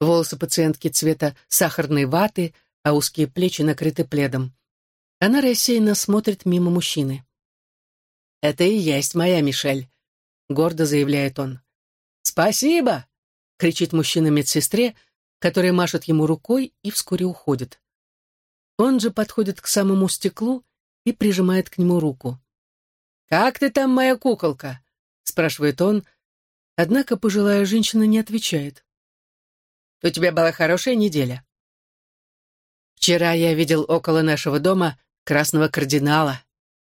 Волосы пациентки цвета сахарной ваты, а узкие плечи накрыты пледом. Она рассеянно смотрит мимо мужчины. «Это и есть моя Мишель», — гордо заявляет он. «Спасибо!» — кричит мужчина медсестре, которая машет ему рукой и вскоре уходит. Он же подходит к самому стеклу и прижимает к нему руку. «Как ты там, моя куколка?» — спрашивает он, однако пожилая женщина не отвечает. «У тебя была хорошая неделя?» «Вчера я видел около нашего дома красного кардинала.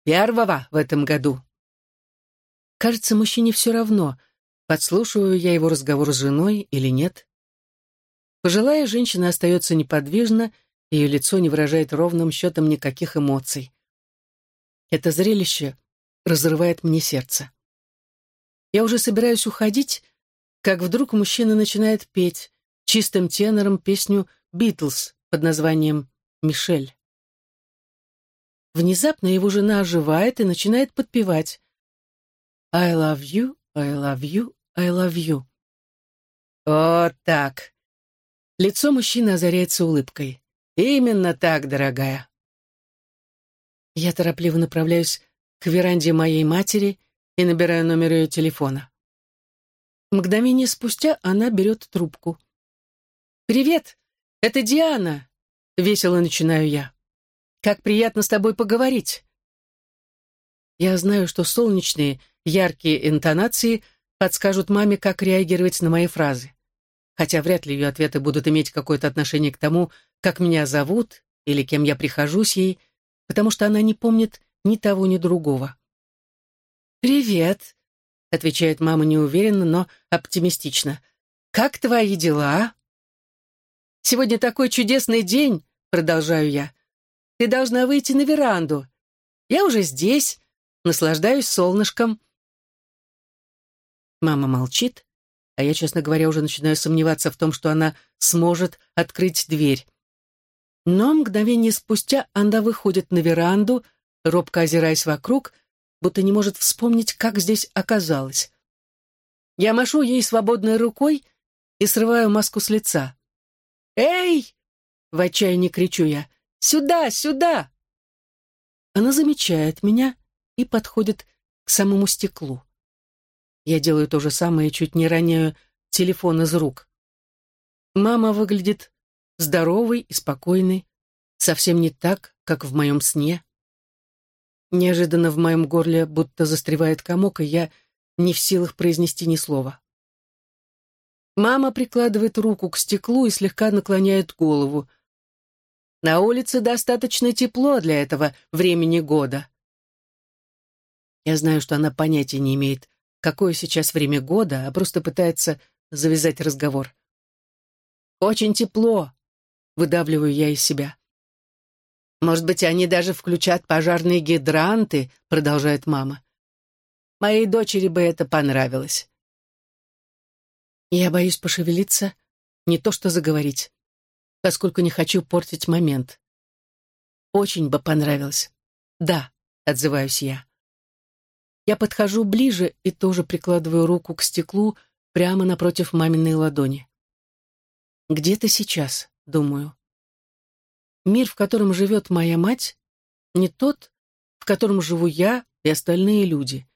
Первого в этом году. Кажется, мужчине все равно, подслушиваю я его разговор с женой или нет. Пожилая женщина остается неподвижна, ее лицо не выражает ровным счетом никаких эмоций. Это зрелище разрывает мне сердце. Я уже собираюсь уходить, как вдруг мужчина начинает петь чистым тенором песню «Битлз» под названием «Мишель». Внезапно его жена оживает и начинает подпевать. «I love you, I love you, I love you». Вот так. Лицо мужчины озаряется улыбкой. Именно так, дорогая. Я торопливо направляюсь к веранде моей матери и набираю номер ее телефона. Мгновение спустя она берет трубку. «Привет, это Диана!» — весело начинаю я. Как приятно с тобой поговорить. Я знаю, что солнечные, яркие интонации подскажут маме, как реагировать на мои фразы. Хотя вряд ли ее ответы будут иметь какое-то отношение к тому, как меня зовут или кем я прихожусь ей, потому что она не помнит ни того, ни другого. «Привет. отвечает мама неуверенно, но оптимистично. «Как твои дела?» «Сегодня такой чудесный день», — продолжаю я. «Ты должна выйти на веранду. Я уже здесь, наслаждаюсь солнышком». Мама молчит, а я, честно говоря, уже начинаю сомневаться в том, что она сможет открыть дверь. Но мгновение спустя она выходит на веранду, робко озираясь вокруг, будто не может вспомнить, как здесь оказалась. Я машу ей свободной рукой и срываю маску с лица. «Эй!» — в отчаянии кричу я. «Сюда, сюда!» Она замечает меня и подходит к самому стеклу. Я делаю то же самое и чуть не роняю телефон из рук. Мама выглядит здоровой и спокойной, совсем не так, как в моем сне. Неожиданно в моем горле будто застревает комок, и я не в силах произнести ни слова. Мама прикладывает руку к стеклу и слегка наклоняет голову. На улице достаточно тепло для этого времени года. Я знаю, что она понятия не имеет, какое сейчас время года, а просто пытается завязать разговор. «Очень тепло», — выдавливаю я из себя. «Может быть, они даже включат пожарные гидранты», — продолжает мама. «Моей дочери бы это понравилось». Я боюсь пошевелиться, не то что заговорить, поскольку не хочу портить момент. Очень бы понравилось. «Да», — отзываюсь я. Я подхожу ближе и тоже прикладываю руку к стеклу прямо напротив маминой ладони. «Где ты сейчас?» — думаю. Мир, в котором живет моя мать, не тот, в котором живу я и остальные люди.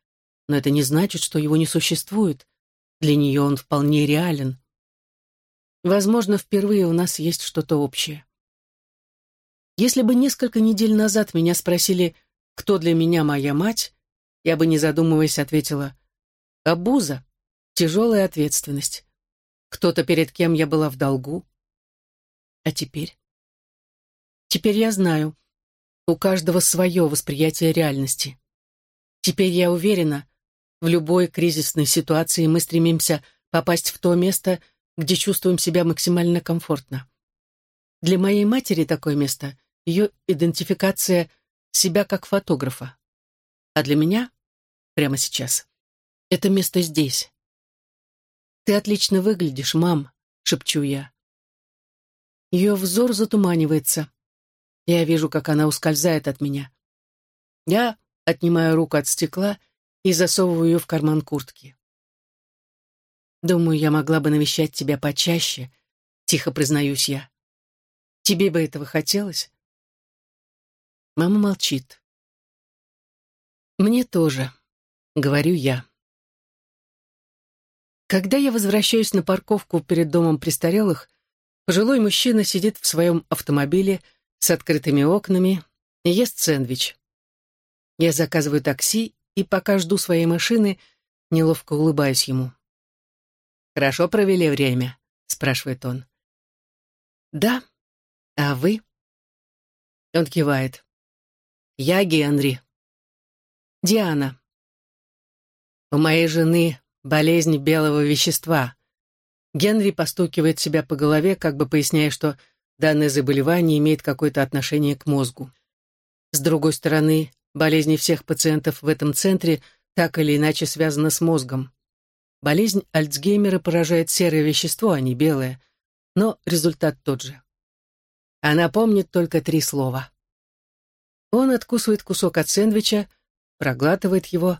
Но это не значит, что его не существует. Для нее он вполне реален. Возможно, впервые у нас есть что-то общее. Если бы несколько недель назад меня спросили, кто для меня моя мать, я бы, не задумываясь, ответила «Абуза, тяжелая ответственность. Кто-то, перед кем я была в долгу. А теперь? Теперь я знаю, у каждого свое восприятие реальности. Теперь я уверена, в любой кризисной ситуации мы стремимся попасть в то место, где чувствуем себя максимально комфортно. Для моей матери такое место — ее идентификация себя как фотографа. А для меня прямо сейчас. Это место здесь. «Ты отлично выглядишь, мам», — шепчу я. Ее взор затуманивается. Я вижу, как она ускользает от меня. Я отнимаю руку от стекла и засовываю ее в карман куртки. «Думаю, я могла бы навещать тебя почаще», — тихо признаюсь я. «Тебе бы этого хотелось?» Мама молчит. «Мне тоже», говорю я. Когда я возвращаюсь на парковку перед домом престарелых, пожилой мужчина сидит в своем автомобиле с открытыми окнами и ест сэндвич. Я заказываю такси и, пока жду своей машины, неловко улыбаюсь ему. «Хорошо провели время?» — спрашивает он. «Да. А вы?» Он кивает. «Я Генри». «Диана», у моей жены болезнь белого вещества. Генри постукивает себя по голове, как бы поясняя, что данное заболевание имеет какое-то отношение к мозгу. С другой стороны, болезни всех пациентов в этом центре так или иначе связаны с мозгом. Болезнь Альцгеймера поражает серое вещество, а не белое, но результат тот же. Она помнит только три слова. Он откусывает кусок от сэндвича, проглатывает его,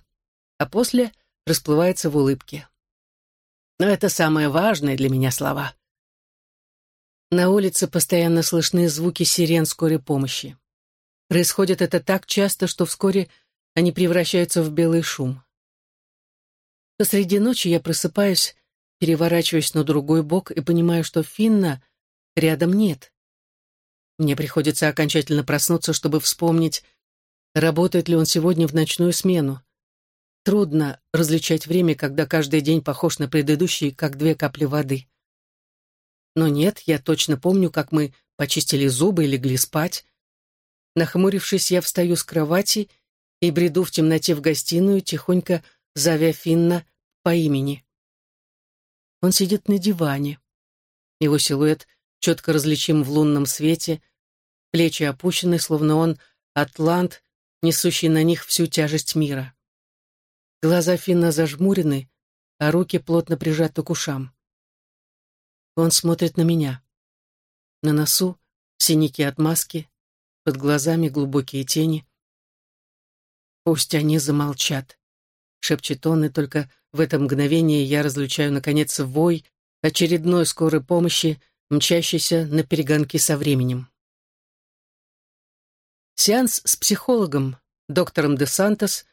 а после расплывается в улыбке. Но это самые важные для меня слова. На улице постоянно слышны звуки сирен скорой помощи. Происходит это так часто, что вскоре они превращаются в белый шум. Посреди ночи я просыпаюсь, переворачиваюсь на другой бок и понимаю, что Финна рядом нет. Мне приходится окончательно проснуться, чтобы вспомнить, работает ли он сегодня в ночную смену. Трудно различать время, когда каждый день похож на предыдущий, как две капли воды. Но нет, я точно помню, как мы почистили зубы и легли спать. Нахмурившись, я встаю с кровати и бреду в темноте в гостиную, тихонько зовя Финна по имени. Он сидит на диване. Его силуэт четко различим в лунном свете, плечи опущены, словно он атлант, несущий на них всю тяжесть мира. Глаза Финна зажмурены, а руки плотно прижаты к ушам. Он смотрит на меня. На носу синяки от маски, под глазами глубокие тени. «Пусть они замолчат», — шепчет он, и только в это мгновение я различаю, наконец, вой очередной скорой помощи, мчащейся на перегонки со временем. Сеанс с психологом, доктором Де Сантос,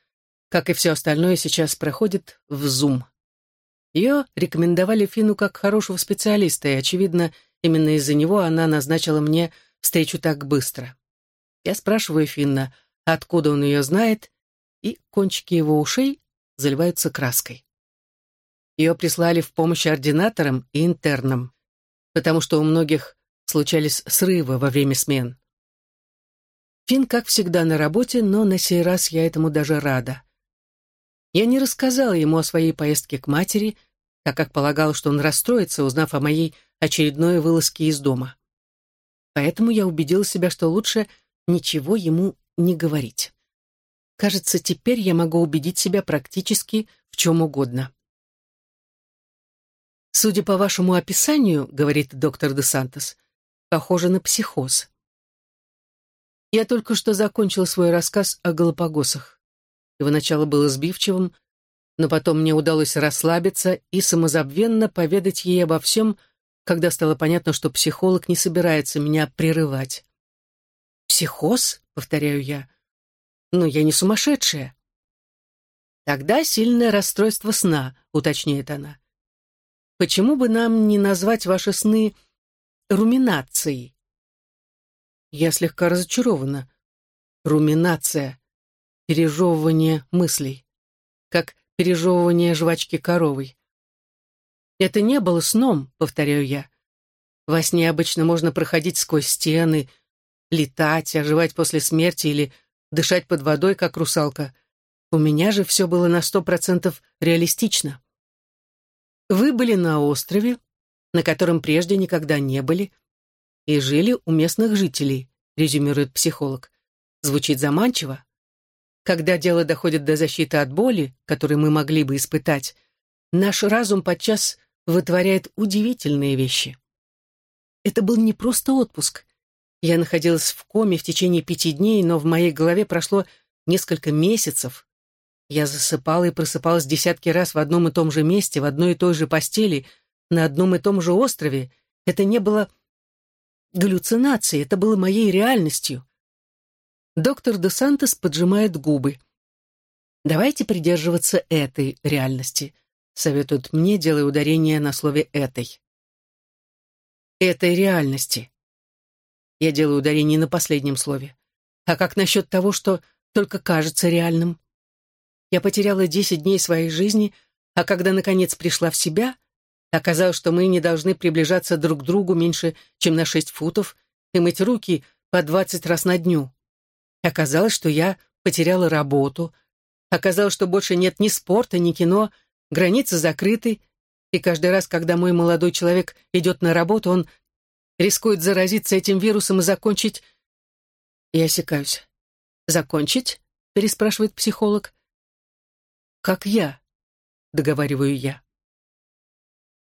как и все остальное, сейчас проходит в Zoom. Ее рекомендовали Фину как хорошего специалиста, и, очевидно, именно из-за него она назначила мне встречу так быстро. Я спрашиваю Финна, откуда он ее знает, и кончики его ушей заливаются краской. Ее прислали в помощь ординаторам и интернам, потому что у многих случались срывы во время смен. Финн, как всегда, на работе, но на сей раз я этому даже рада. Я не рассказала ему о своей поездке к матери, так как полагала, что он расстроится, узнав о моей очередной вылазке из дома. Поэтому я убедила себя, что лучше ничего ему не говорить. Кажется, теперь я могу убедить себя практически в чем угодно. «Судя по вашему описанию, — говорит доктор де Сантос, — похоже на психоз. Я только что закончил свой рассказ о Галапагосах. Его начало было сбивчивым, но потом мне удалось расслабиться и самозабвенно поведать ей обо всем, когда стало понятно, что психолог не собирается меня прерывать. «Психоз?» — повторяю я. «Но я не сумасшедшая». «Тогда сильное расстройство сна», — уточняет она. Почему бы нам не назвать ваши сны руминацией? Я слегка разочарована. Руминация. Пережевывание мыслей. Как пережевывание жвачки коровой. Это не было сном, повторяю я. Во сне обычно можно проходить сквозь стены, летать, оживать после смерти или дышать под водой, как русалка. У меня же все было на сто процентов реалистично. Вы были на острове, на котором прежде никогда не были, и жили у местных жителей, резюмирует психолог. Звучит заманчиво. Когда дело доходит до защиты от боли, которую мы могли бы испытать, наш разум подчас вытворяет удивительные вещи. Это был не просто отпуск. Я находилась в коме в течение пяти дней, но в моей голове прошло несколько месяцев, я засыпала и просыпалась десятки раз в одном и том же месте, в одной и той же постели, на одном и том же острове. Это не было галлюцинацией, это было моей реальностью. Доктор де Сантос поджимает губы. «Давайте придерживаться этой реальности», — советует мне, делая ударение на слове «этой». «Этой реальности». Я делаю ударение на последнем слове. А как насчет того, что только кажется реальным? Я потеряла десять дней своей жизни, а когда, наконец, пришла в себя, оказалось, что мы не должны приближаться друг к другу меньше, чем на шесть футов, и мыть руки по двадцать раз на дню. Оказалось, что я потеряла работу. Оказалось, что больше нет ни спорта, ни кино, границы закрыты, и каждый раз, когда мой молодой человек идет на работу, он рискует заразиться этим вирусом и закончить... Я осекаюсь. «Закончить?» — переспрашивает психолог. «Как я», — договариваю я.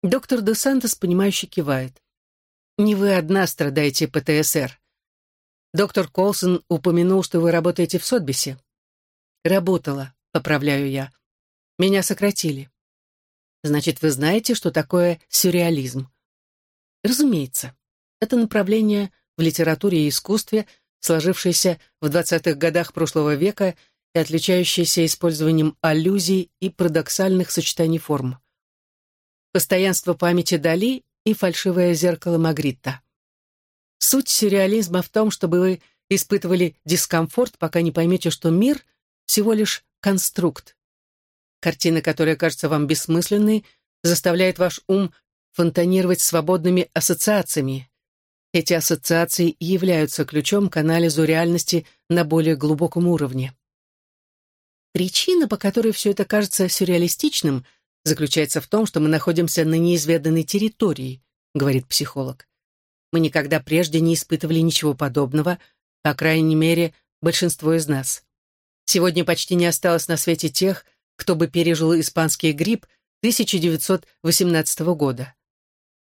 Доктор де Сантос, понимающе кивает. «Не вы одна страдаете ПТСР. Доктор Колсон упомянул, что вы работаете в Сотбисе». «Работала», — поправляю я. «Меня сократили». «Значит, вы знаете, что такое сюрреализм?» «Разумеется. Это направление в литературе и искусстве, сложившееся в 20-х годах прошлого века — и отличающаяся использованием аллюзий и парадоксальных сочетаний форм. Постоянство памяти Дали и фальшивое зеркало Магритта. Суть сюрреализма в том, чтобы вы испытывали дискомфорт, пока не поймете, что мир всего лишь конструкт. Картина, которая кажется вам бессмысленной, заставляет ваш ум фонтанировать свободными ассоциациями. Эти ассоциации и являются ключом к анализу реальности на более глубоком уровне. Причина, по которой все это кажется сюрреалистичным, заключается в том, что мы находимся на неизведанной территории, говорит психолог. Мы никогда прежде не испытывали ничего подобного, по крайней мере, большинство из нас. Сегодня почти не осталось на свете тех, кто бы пережил испанский грипп 1918 года.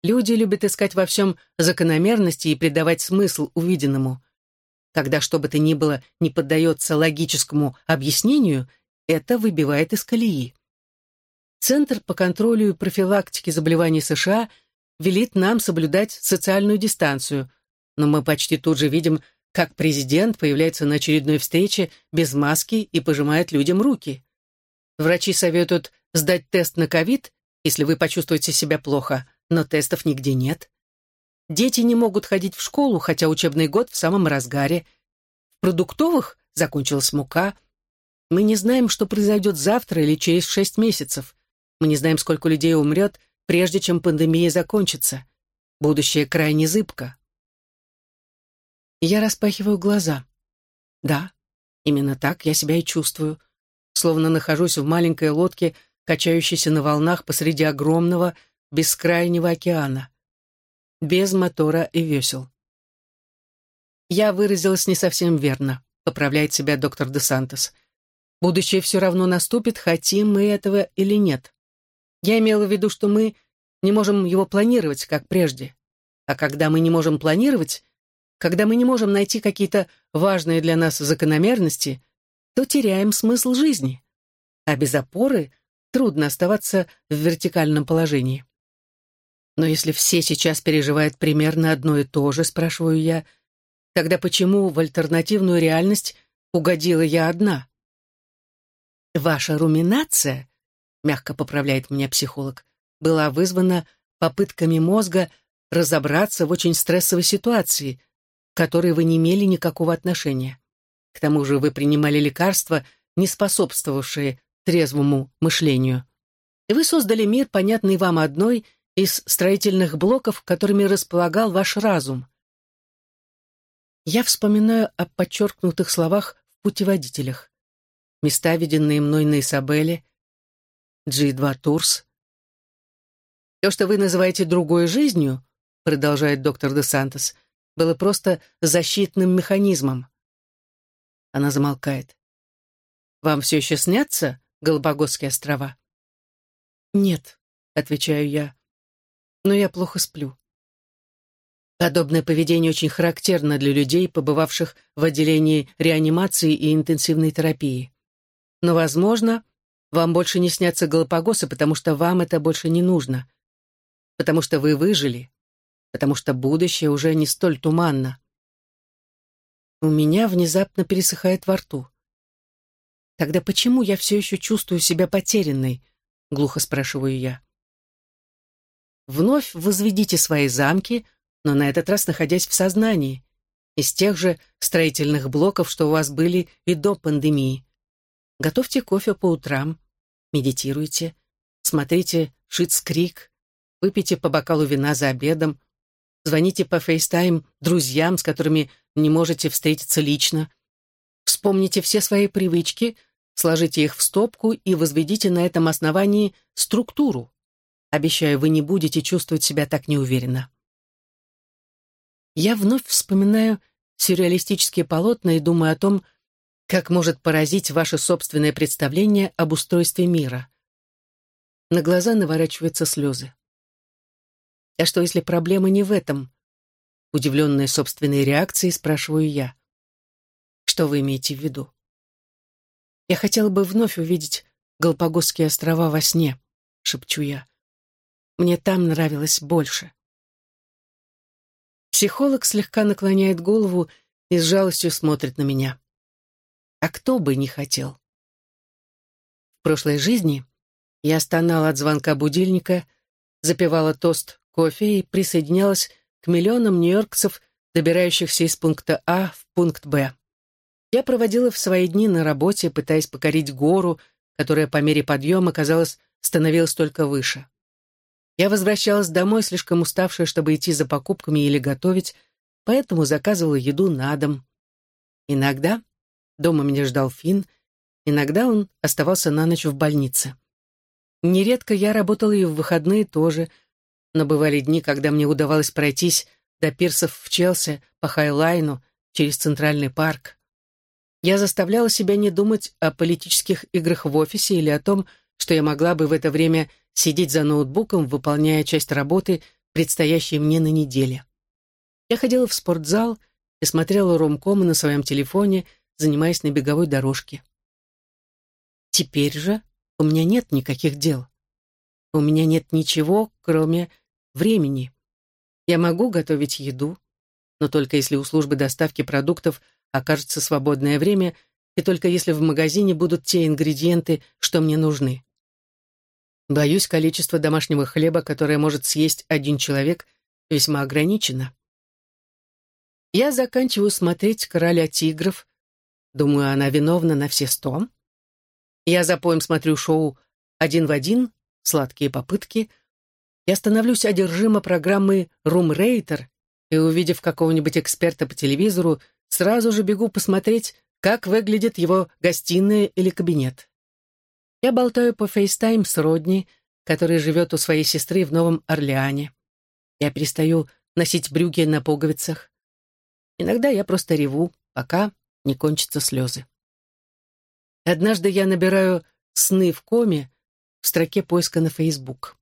Люди любят искать во всем закономерности и придавать смысл увиденному. Когда что бы то ни было не поддается логическому объяснению, это выбивает из колеи. Центр по контролю и профилактике заболеваний США велит нам соблюдать социальную дистанцию, но мы почти тут же видим, как президент появляется на очередной встрече без маски и пожимает людям руки. Врачи советуют сдать тест на ковид, если вы почувствуете себя плохо, но тестов нигде нет. Дети не могут ходить в школу, хотя учебный год в самом разгаре. В продуктовых закончилась мука. Мы не знаем, что произойдет завтра или через шесть месяцев. Мы не знаем, сколько людей умрет, прежде чем пандемия закончится. Будущее крайне зыбко. Я распахиваю глаза. Да, именно так я себя и чувствую. Словно нахожусь в маленькой лодке, качающейся на волнах посреди огромного, бескрайнего океана без мотора и весел. Я выразилась не совсем верно, поправляет себя доктор Де Сантос. Будущее все равно наступит, хотим мы этого или нет. Я имела в виду, что мы не можем его планировать, как прежде. А когда мы не можем планировать, когда мы не можем найти какие-то важные для нас закономерности, то теряем смысл жизни. А без опоры трудно оставаться в вертикальном положении. Но если все сейчас переживают примерно одно и то же, спрашиваю я, тогда почему в альтернативную реальность угодила я одна? Ваша руминация, мягко поправляет меня психолог, была вызвана попытками мозга разобраться в очень стрессовой ситуации, к которой вы не имели никакого отношения. К тому же вы принимали лекарства, не способствовавшие трезвому мышлению. И вы создали мир, понятный вам одной, из строительных блоков, которыми располагал ваш разум. Я вспоминаю о подчеркнутых словах в путеводителях. Места, виденные мной на Исабеле, G2 Турс. То, что вы называете другой жизнью, продолжает доктор Де Сантос, было просто защитным механизмом. Она замолкает. «Вам все еще снятся Галапагосские острова?» «Нет», — отвечаю я но я плохо сплю. Подобное поведение очень характерно для людей, побывавших в отделении реанимации и интенсивной терапии. Но, возможно, вам больше не снятся Галапагосы, потому что вам это больше не нужно. Потому что вы выжили. Потому что будущее уже не столь туманно. У меня внезапно пересыхает во рту. Тогда почему я все еще чувствую себя потерянной? Глухо спрашиваю я. Вновь возведите свои замки, но на этот раз находясь в сознании, из тех же строительных блоков, что у вас были и до пандемии. Готовьте кофе по утрам, медитируйте, смотрите «Schitt's Creek», выпейте по бокалу вина за обедом, звоните по FaceTime друзьям, с которыми не можете встретиться лично, вспомните все свои привычки, сложите их в стопку и возведите на этом основании структуру. Обещаю, вы не будете чувствовать себя так неуверенно. Я вновь вспоминаю сюрреалистические полотна и думаю о том, как может поразить ваше собственное представление об устройстве мира. На глаза наворачиваются слезы. А что, если проблема не в этом? Удивленная собственной реакцией, спрашиваю я. Что вы имеете в виду? Я хотела бы вновь увидеть Галапагосские острова во сне, шепчу я. Мне там нравилось больше. Психолог слегка наклоняет голову и с жалостью смотрит на меня. А кто бы не хотел? В прошлой жизни я стонала от звонка будильника, запивала тост кофе и присоединялась к миллионам нью-йоркцев, добирающихся из пункта А в пункт Б. Я проводила в свои дни на работе, пытаясь покорить гору, которая по мере подъема, казалось, становилась только выше. Я возвращалась домой, слишком уставшая, чтобы идти за покупками или готовить, поэтому заказывала еду на дом. Иногда дома меня ждал Финн, Иногда он оставался на ночь в больнице. Нередко я работала и в выходные тоже, но бывали дни, когда мне удавалось пройтись до пирсов в Челси по Хайлайну через Центральный парк. Я заставляла себя не думать о политических играх в офисе или о том, что я могла бы в это время сидеть за ноутбуком, выполняя часть работы, предстоящей мне на неделе. Я ходила в спортзал и смотрела ромкомы на своем телефоне, занимаясь на беговой дорожке. Теперь же у меня нет никаких дел. У меня нет ничего, кроме времени. Я могу готовить еду, но только если у службы доставки продуктов окажется свободное время и только если в магазине будут те ингредиенты, что мне нужны. Боюсь, количество домашнего хлеба, которое может съесть один человек, весьма ограничено. Я заканчиваю смотреть «Короля тигров». Думаю, она виновна на все сто. Я за поем смотрю шоу «Один в один», «Сладкие попытки». Я становлюсь одержима программой «Румрейтер» и, увидев какого-нибудь эксперта по телевизору, сразу же бегу посмотреть, как выглядит его гостиная или кабинет. Я болтаю по FaceTime с Родни, который живет у своей сестры в Новом Орлеане. Я перестаю носить брюки на пуговицах. Иногда я просто реву, пока не кончатся слезы. Однажды я набираю «сны в коме» в строке поиска на Facebook.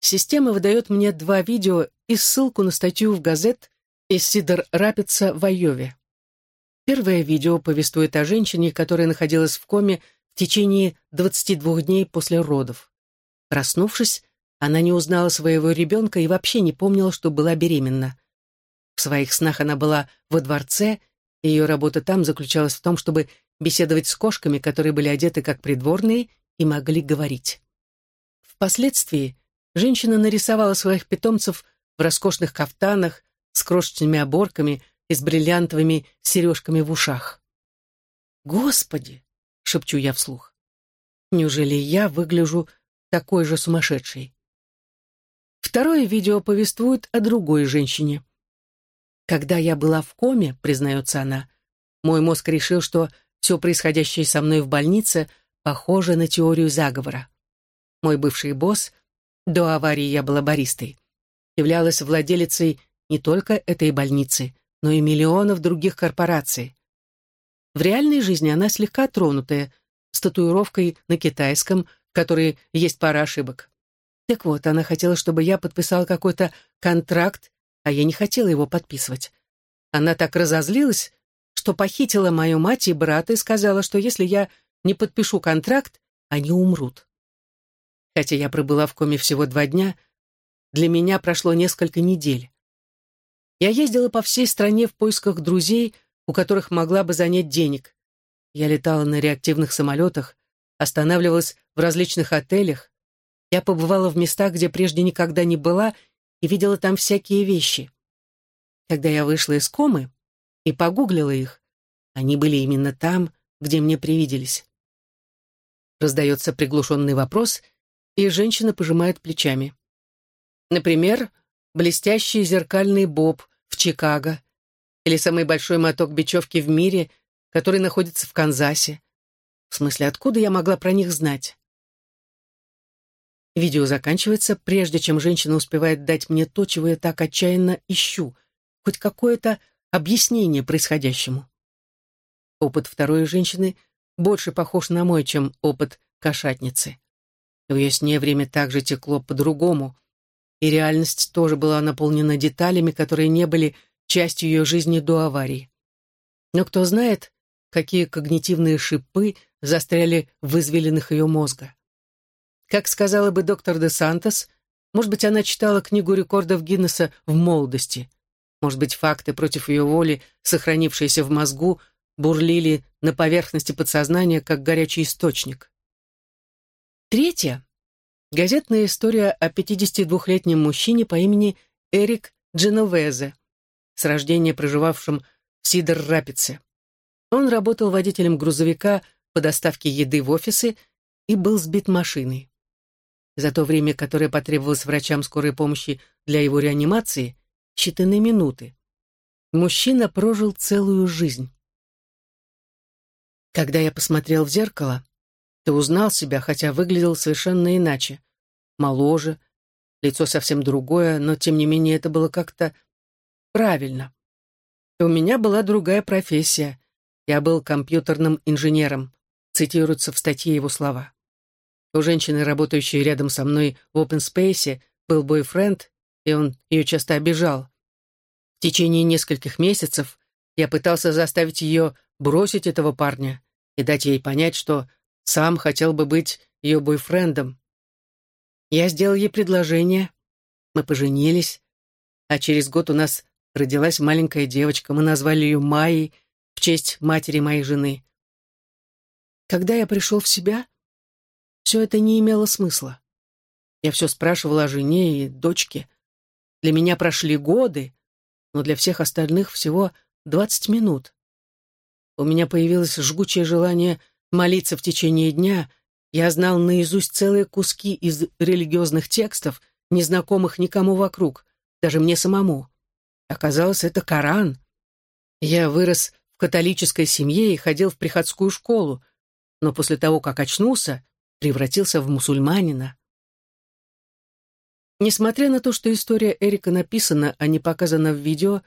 Система выдает мне два видео и ссылку на статью в газет из Сидор Рапица в Айове. Первое видео повествует о женщине, которая находилась в коме в течение 22 дней после родов. Проснувшись, она не узнала своего ребенка и вообще не помнила, что была беременна. В своих снах она была во дворце, ее работа там заключалась в том, чтобы беседовать с кошками, которые были одеты как придворные и могли говорить. Впоследствии женщина нарисовала своих питомцев в роскошных кафтанах, с крошечными оборками и с бриллиантовыми сережками в ушах. «Господи!» — шепчу я вслух. «Неужели я выгляжу такой же сумасшедшей?» Второе видео повествует о другой женщине. Когда я была в коме, признается она, мой мозг решил, что все происходящее со мной в больнице похоже на теорию заговора. Мой бывший босс, до аварии я была баристой, являлась владелицей не только этой больницы, но и миллионов других корпораций. В реальной жизни она слегка тронутая, с татуировкой на китайском, в которой есть пара ошибок. Так вот, она хотела, чтобы я подписал какой-то контракт а я не хотела его подписывать. Она так разозлилась, что похитила мою мать и брата и сказала, что если я не подпишу контракт, они умрут. Хотя я пробыла в коме всего два дня, для меня прошло несколько недель. Я ездила по всей стране в поисках друзей, у которых могла бы занять денег. Я летала на реактивных самолетах, останавливалась в различных отелях. Я побывала в местах, где прежде никогда не была, и видела там всякие вещи. Когда я вышла из комы и погуглила их, они были именно там, где мне привиделись. Раздается приглушенный вопрос, и женщина пожимает плечами. Например, блестящий зеркальный боб в Чикаго или самый большой моток бечевки в мире, который находится в Канзасе. В смысле, откуда я могла про них знать? Видео заканчивается, прежде чем женщина успевает дать мне то, чего я так отчаянно ищу, хоть какое-то объяснение происходящему. Опыт второй женщины больше похож на мой, чем опыт кошатницы. В ее сне время также текло по-другому, и реальность тоже была наполнена деталями, которые не были частью ее жизни до аварии. Но кто знает, какие когнитивные шипы застряли в извилинах ее мозга. Как сказала бы доктор де Сантос, может быть, она читала книгу рекордов Гиннесса в молодости. Может быть, факты против ее воли, сохранившиеся в мозгу, бурлили на поверхности подсознания, как горячий источник. Третья — газетная история о 52-летнем мужчине по имени Эрик Дженовезе, с рождения проживавшем в Сидор-Рапице. Он работал водителем грузовика по доставке еды в офисы и был сбит машиной. За то время, которое потребовалось врачам скорой помощи для его реанимации, считанные минуты. Мужчина прожил целую жизнь. Когда я посмотрел в зеркало, ты узнал себя, хотя выглядел совершенно иначе. Моложе, лицо совсем другое, но тем не менее это было как-то правильно. У меня была другая профессия. Я был компьютерным инженером, цитируются в статье его слова. У женщины, работающей рядом со мной в open space, был бойфренд, и он ее часто обижал. В течение нескольких месяцев я пытался заставить ее бросить этого парня и дать ей понять, что сам хотел бы быть ее бойфрендом. Я сделал ей предложение, мы поженились, а через год у нас родилась маленькая девочка, мы назвали ее Майей в честь матери моей жены. Когда я пришел в себя, все это не имело смысла. Я все спрашивал о жене и дочке. Для меня прошли годы, но для всех остальных всего двадцать минут. У меня появилось жгучее желание молиться в течение дня. Я знал наизусть целые куски из религиозных текстов, незнакомых никому вокруг, даже мне самому. Оказалось, это Коран. Я вырос в католической семье и ходил в приходскую школу, но после того, как очнулся, превратился в мусульманина. Несмотря на то, что история Эрика написана, а не показана в видео,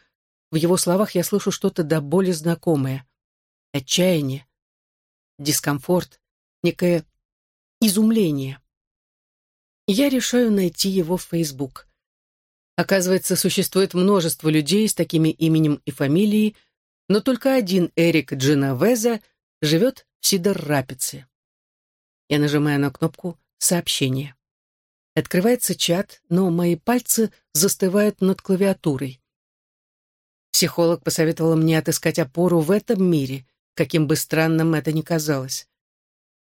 в его словах я слышу что-то до боли знакомое. Отчаяние, дискомфорт, некое изумление. я решаю найти его в Facebook. Оказывается, существует множество людей с такими именем и фамилией, но только один Эрик Дженовеза живет в Сидор-Рапице. Я нажимаю на кнопку «Сообщение». Открывается чат, но мои пальцы застывают над клавиатурой. Психолог посоветовала мне отыскать опору в этом мире, каким бы странным это ни казалось.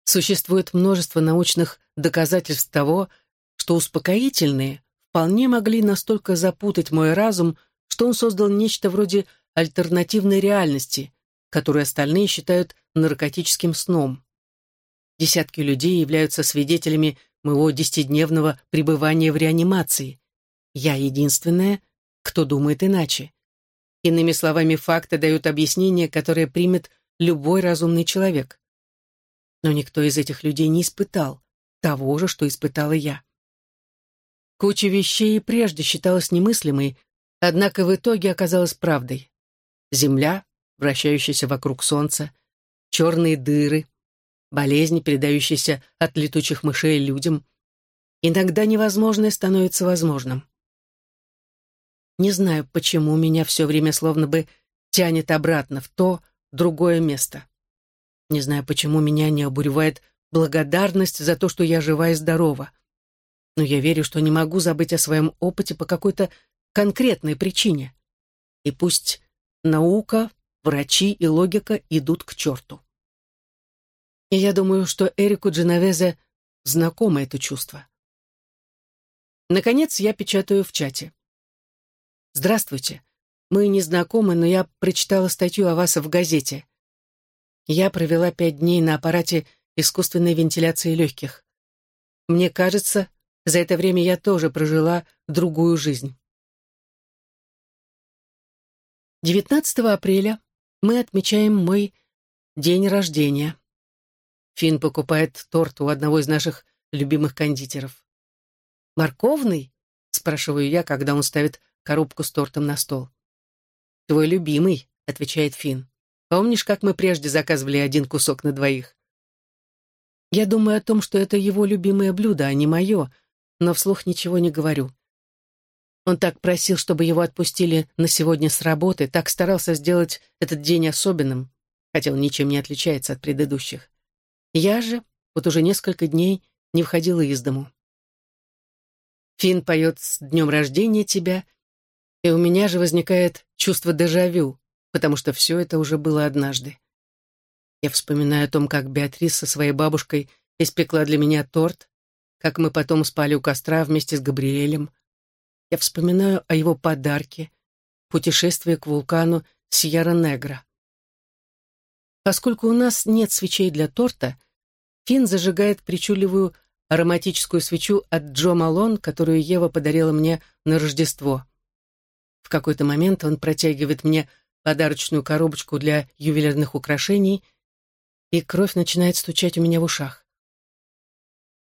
Существует множество научных доказательств того, что успокоительные вполне могли настолько запутать мой разум, что он создал нечто вроде альтернативной реальности, которую остальные считают наркотическим сном. Десятки людей являются свидетелями моего десятидневного пребывания в реанимации. Я единственная, кто думает иначе. Иными словами, факты дают объяснение, которое примет любой разумный человек. Но никто из этих людей не испытал того же, что испытала я. Куча вещей прежде считалась немыслимой, однако в итоге оказалась правдой. Земля, вращающаяся вокруг Солнца, черные дыры, болезни, передающиеся от летучих мышей людям. Иногда невозможное становится возможным. Не знаю, почему меня все время словно бы тянет обратно в то, другое место. Не знаю, почему меня не обуревает благодарность за то, что я жива и здорова. Но я верю, что не могу забыть о своем опыте по какой-то конкретной причине. И пусть наука, врачи и логика идут к черту. И я думаю, что Эрику Дженовезе знакомо это чувство. Наконец, я печатаю в чате. «Здравствуйте. Мы не знакомы, но я прочитала статью о вас в газете. Я провела пять дней на аппарате искусственной вентиляции легких. Мне кажется, за это время я тоже прожила другую жизнь». 19 апреля мы отмечаем мой день рождения. Финн покупает торт у одного из наших любимых кондитеров. «Морковный?» — спрашиваю я, когда он ставит коробку с тортом на стол. «Твой любимый», — отвечает Финн. «Помнишь, как мы прежде заказывали один кусок на двоих?» Я думаю о том, что это его любимое блюдо, а не мое, но вслух ничего не говорю. Он так просил, чтобы его отпустили на сегодня с работы, так старался сделать этот день особенным, хотя он ничем не отличается от предыдущих. Я же вот уже несколько дней не входила из дому. Финн поет «С днем рождения тебя», и у меня же возникает чувство дежавю, потому что все это уже было однажды. Я вспоминаю о том, как Беатрис со своей бабушкой испекла для меня торт, как мы потом спали у костра вместе с Габриэлем. Я вспоминаю о его подарке, путешествие к вулкану Сьерра-Негра. Поскольку у нас нет свечей для торта, Финн зажигает причудливую ароматическую свечу от Джо Малон, которую Ева подарила мне на Рождество. В какой-то момент он протягивает мне подарочную коробочку для ювелирных украшений, и кровь начинает стучать у меня в ушах.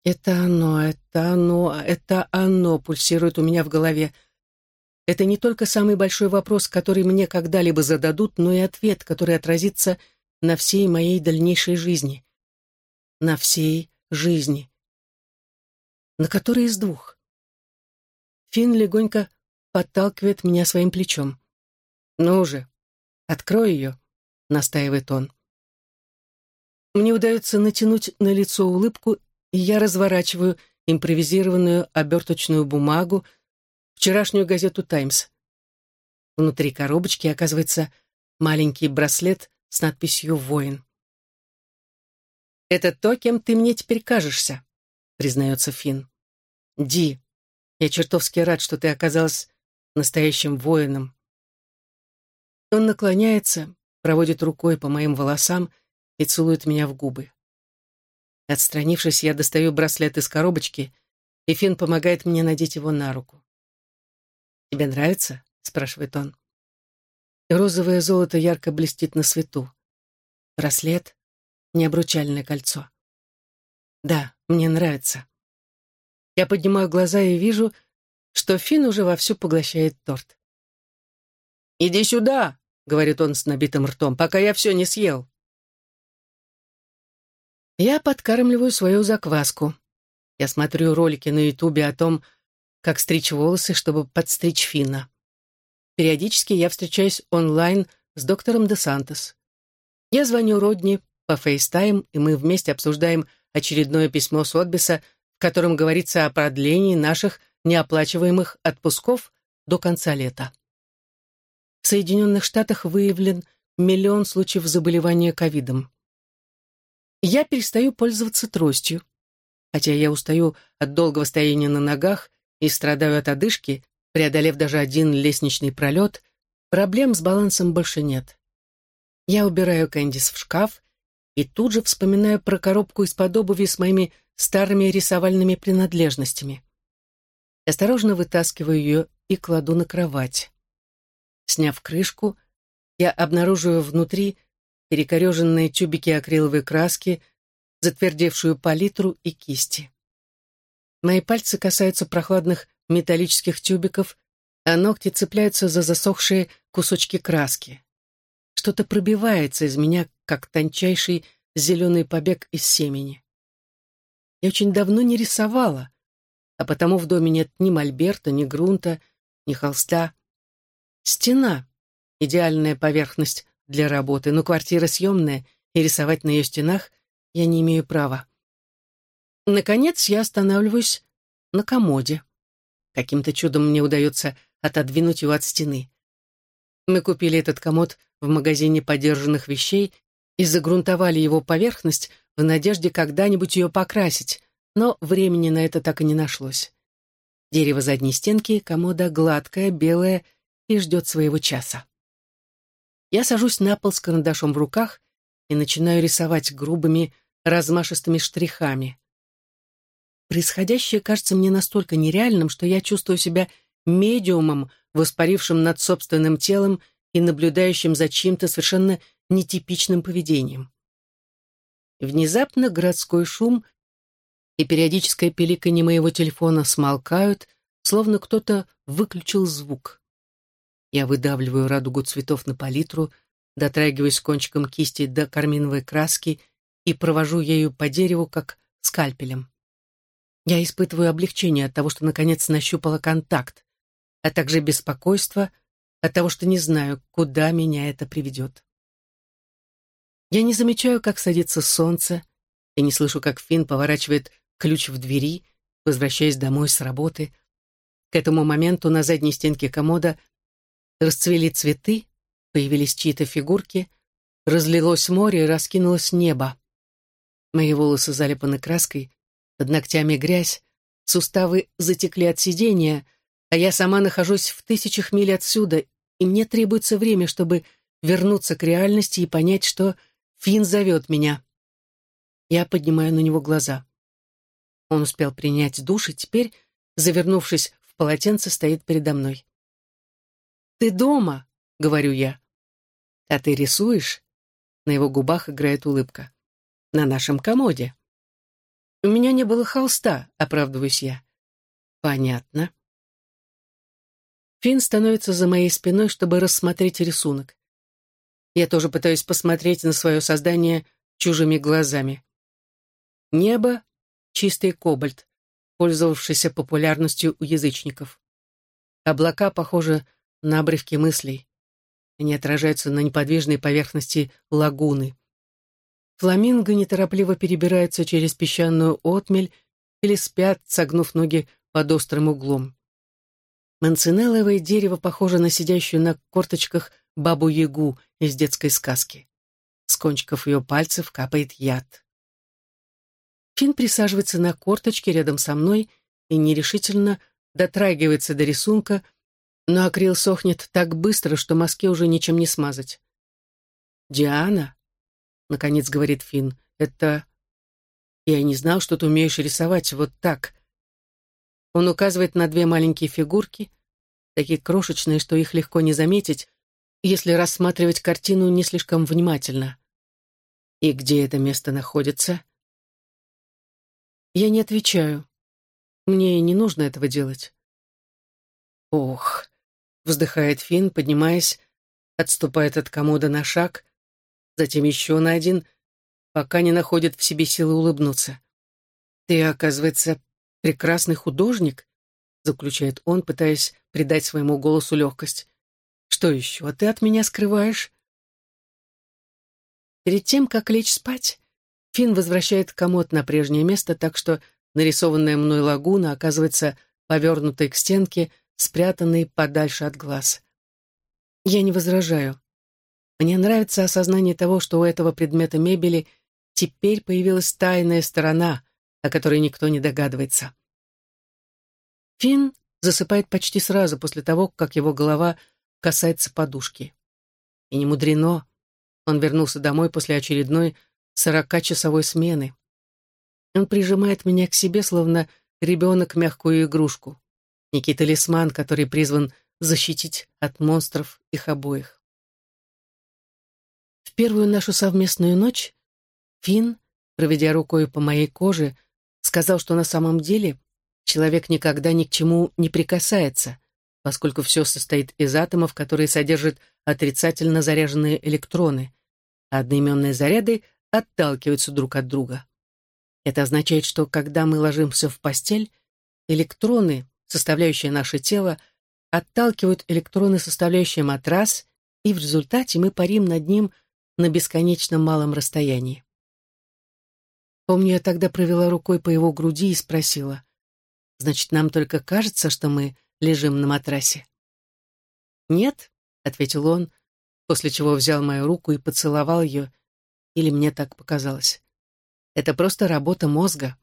«Это оно, это оно, это оно!» пульсирует у меня в голове. Это не только самый большой вопрос, который мне когда-либо зададут, но и ответ, который отразится на всей моей дальнейшей жизни. На всей жизни. На которой из двух? Финн легонько подталкивает меня своим плечом. «Ну же, открой ее», — настаивает он. Мне удается натянуть на лицо улыбку, и я разворачиваю импровизированную оберточную бумагу, вчерашнюю газету «Таймс». Внутри коробочки оказывается маленький браслет с надписью «Воин». «Это то, кем ты мне теперь кажешься», — признается Финн. «Ди, я чертовски рад, что ты оказалась настоящим воином». Он наклоняется, проводит рукой по моим волосам и целует меня в губы. Отстранившись, я достаю браслет из коробочки, и Финн помогает мне надеть его на руку. «Тебе нравится?» — спрашивает он. Розовое золото ярко блестит на свету. Браслет, необручальное кольцо. Да, мне нравится. Я поднимаю глаза и вижу, что Финн уже вовсю поглощает торт. «Иди сюда!» — говорит он с набитым ртом, — «пока я все не съел». Я подкармливаю свою закваску. Я смотрю ролики на ютубе о том, как стричь волосы, чтобы подстричь Финна. Периодически я встречаюсь онлайн с доктором Де Сантос. Я звоню Родни по FaceTime, и мы вместе обсуждаем очередное письмо Сотбиса, в котором говорится о продлении наших неоплачиваемых отпусков до конца лета. В Соединенных Штатах выявлен миллион случаев заболевания ковидом. Я перестаю пользоваться тростью. Хотя я устаю от долгого стояния на ногах и страдаю от одышки, преодолев даже один лестничный пролет, проблем с балансом больше нет. Я убираю Кэндис в шкаф и тут же вспоминаю про коробку из-под обуви с моими старыми рисовальными принадлежностями. Осторожно вытаскиваю ее и кладу на кровать. Сняв крышку, я обнаруживаю внутри перекореженные тюбики акриловой краски, затвердевшую палитру и кисти. Мои пальцы касаются прохладных металлических тюбиков, а ногти цепляются за засохшие кусочки краски. Что-то пробивается из меня, как тончайший зеленый побег из семени. Я очень давно не рисовала, а потому в доме нет ни мольберта, ни грунта, ни холста. Стена — идеальная поверхность для работы, но квартира съемная, и рисовать на ее стенах я не имею права. Наконец я останавливаюсь на комоде. Каким-то чудом мне удается отодвинуть его от стены. Мы купили этот комод в магазине подержанных вещей и загрунтовали его поверхность в надежде когда-нибудь ее покрасить, но времени на это так и не нашлось. Дерево задней стенки комода гладкое, белое и ждет своего часа. Я сажусь на пол с карандашом в руках и начинаю рисовать грубыми, размашистыми штрихами. Происходящее кажется мне настолько нереальным, что я чувствую себя медиумом, воспарившим над собственным телом и наблюдающим за чьим-то совершенно нетипичным поведением. Внезапно городской шум и периодическое пиликанье моего телефона смолкают, словно кто-то выключил звук. Я выдавливаю радугу цветов на палитру, дотрагиваюсь кончиком кисти до карминовой краски и провожу ею по дереву, как скальпелем. Я испытываю облегчение от того, что наконец нащупала контакт, а также беспокойство от того, что не знаю, куда меня это приведет. Я не замечаю, как садится солнце, и не слышу, как Финн поворачивает ключ в двери, возвращаясь домой с работы. К этому моменту на задней стенке комода Расцвели цветы, появились чьи-то фигурки, разлилось море и раскинулось небо. Мои волосы залипаны краской, под ногтями грязь, суставы затекли от сидения, а я сама нахожусь в тысячах миль отсюда, и мне требуется время, чтобы вернуться к реальности и понять, что Финн зовет меня. Я поднимаю на него глаза. Он успел принять душ и теперь, завернувшись в полотенце, стоит передо мной. «Ты дома», — говорю я. «А ты рисуешь?» На его губах играет улыбка. на нашем комоде. У меня не было холста, оправдываюсь я. Понятно. Финн становится за моей спиной, чтобы рассмотреть рисунок. Я тоже пытаюсь посмотреть на свое создание чужими глазами. Небо — чистый кобальт, пользовавшийся популярностью у язычников. Облака похожи на обрывки мыслей. Они отражаются на неподвижной поверхности лагуны. Фламинго неторопливо перебираются через песчаную отмель или спят, согнув ноги под острым углом. Манцинелловое дерево похоже на сидящую на корточках бабу-ягу из детской сказки. С кончиков ее пальцев капает яд. Фин присаживается на корточке рядом со мной и нерешительно дотрагивается до рисунка, но акрил сохнет так быстро, что мазки уже ничем не смазать. «Диана», — наконец говорит Фин, — «это...» «Я не знал, что ты умеешь рисовать вот так». Он указывает на две маленькие фигурки, такие крошечные, что их легко не заметить, если рассматривать картину не слишком внимательно. «И где это место находится?» Я не отвечаю. Мне не нужно этого делать. Ох, вздыхает Финн, поднимаясь, отступает от комода на шаг, затем еще на один, пока не находит в себе силы улыбнуться. «Ты, оказывается, прекрасный художник», — заключает он, пытаясь придать своему голосу легкость. «Что еще ты от меня скрываешь?» Перед тем, как лечь спать, Финн возвращает комод на прежнее место, так что нарисованная мной лагуна оказывается повернутой к стенке, спрятанной подальше от глаз. Я не возражаю. Мне нравится осознание того, что у этого предмета мебели теперь появилась тайная сторона, о которой никто не догадывается. Финн засыпает почти сразу после того, как его голова касается подушки. И не мудрено. Он вернулся домой после очередной сорокачасовой смены. Он прижимает меня к себе, словно ребенок мягкую игрушку некий талисман, который призван защитить от монстров их обоих. В первую нашу совместную ночь Финн, проведя рукой по моей коже, сказал, что на самом деле человек никогда ни к чему не прикасается, поскольку все состоит из атомов, которые содержат отрицательно заряженные электроны, а одноименные заряды отталкиваются друг от друга. Это означает, что когда мы ложимся в постель, электроны, составляющие наше тело, отталкивают электроны, составляющие матрас, и в результате мы парим над ним на бесконечно малом расстоянии. Помню, я тогда провела рукой по его груди и спросила, «Значит, нам только кажется, что мы лежим на матрасе?» «Нет», — ответил он, после чего взял мою руку и поцеловал ее, или мне так показалось. «Это просто работа мозга.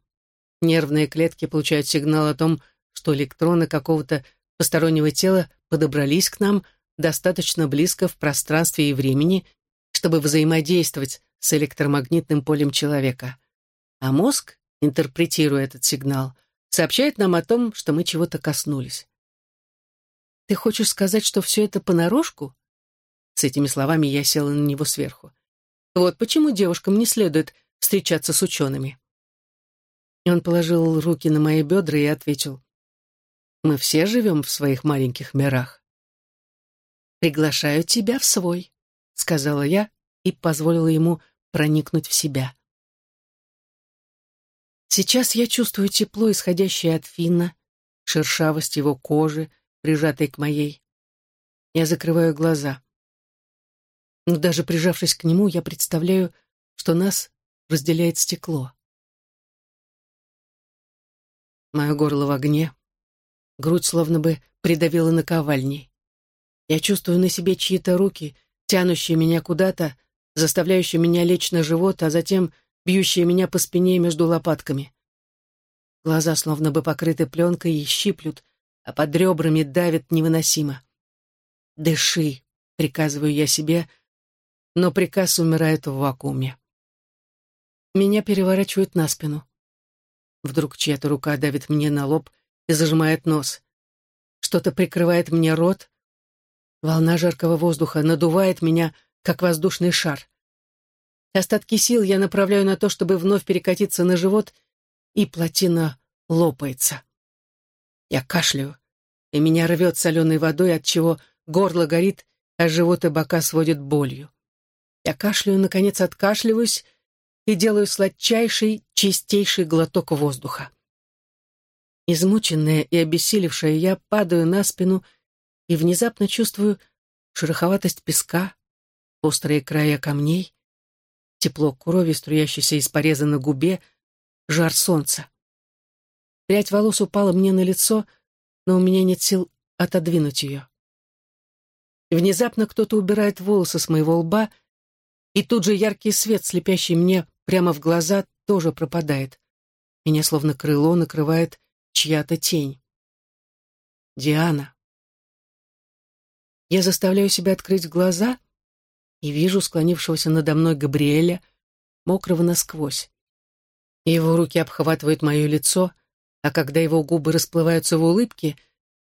Нервные клетки получают сигнал о том, что электроны какого-то постороннего тела подобрались к нам достаточно близко в пространстве и времени, чтобы взаимодействовать с электромагнитным полем человека. А мозг, интерпретируя этот сигнал, сообщает нам о том, что мы чего-то коснулись. «Ты хочешь сказать, что все это понарошку?» С этими словами я села на него сверху. «Вот почему девушкам не следует встречаться с учеными». И он положил руки на мои бедра и ответил, мы все живем в своих маленьких мирах. «Приглашаю тебя в свой», — сказала я и позволила ему проникнуть в себя. Сейчас я чувствую тепло, исходящее от Финна, шершавость его кожи, прижатой к моей. Я закрываю глаза. Но даже прижавшись к нему, я представляю, что нас разделяет стекло. Мое горло в огне, Грудь словно бы придавила наковальней. Я чувствую на себе чьи-то руки, тянущие меня куда-то, заставляющие меня лечь на живот, а затем бьющие меня по спине между лопатками. Глаза словно бы покрыты пленкой и щиплют, а под ребрами давят невыносимо. «Дыши», — приказываю я себе, но приказ умирает в вакууме. Меня переворачивают на спину. Вдруг чья-то рука давит мне на лоб, и зажимает нос. Что-то прикрывает мне рот. Волна жаркого воздуха надувает меня, как воздушный шар. Остатки сил я направляю на то, чтобы вновь перекатиться на живот, и плотина лопается. Я кашляю, и меня рвет соленой водой, от чего горло горит, а живот и бока сводит болью. Я кашляю, наконец откашливаюсь и делаю сладчайший, чистейший глоток воздуха. Измученная и обессилевшая, я падаю на спину и внезапно чувствую шероховатость песка, острые края камней, тепло крови, струящейся из пореза на губе, жар солнца. Прядь волос упала мне на лицо, но у меня нет сил отодвинуть ее. Внезапно кто-то убирает волосы с моего лба, и тут же яркий свет, слепящий мне прямо в глаза, тоже пропадает. Меня словно крыло накрывает чья-то тень. Диана. Я заставляю себя открыть глаза и вижу склонившегося надо мной Габриэля, мокрого насквозь. Его руки обхватывают мое лицо, а когда его губы расплываются в улыбке,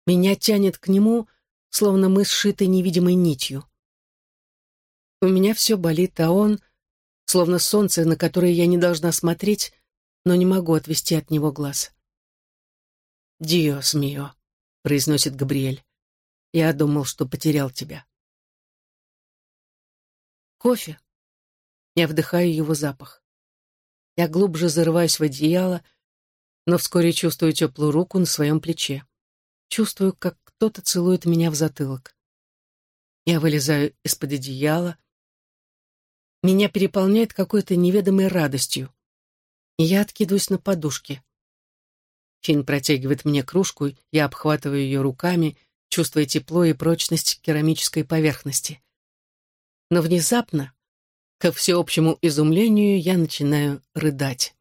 меня тянет к нему, словно мы сшиты невидимой нитью. У меня все болит, а он, словно солнце, на которое я не должна смотреть, но не могу отвести от него глаз. «Диос мио», — произносит Габриэль. «Я думал, что потерял тебя». Кофе. Я вдыхаю его запах. Я глубже зарываюсь в одеяло, но вскоре чувствую теплую руку на своем плече. Чувствую, как кто-то целует меня в затылок. Я вылезаю из-под одеяла. Меня переполняет какой-то неведомой радостью. И я откидываюсь на подушке. Финн протягивает мне кружку, я обхватываю ее руками, чувствуя тепло и прочность керамической поверхности. Но внезапно, ко всеобщему изумлению, я начинаю рыдать.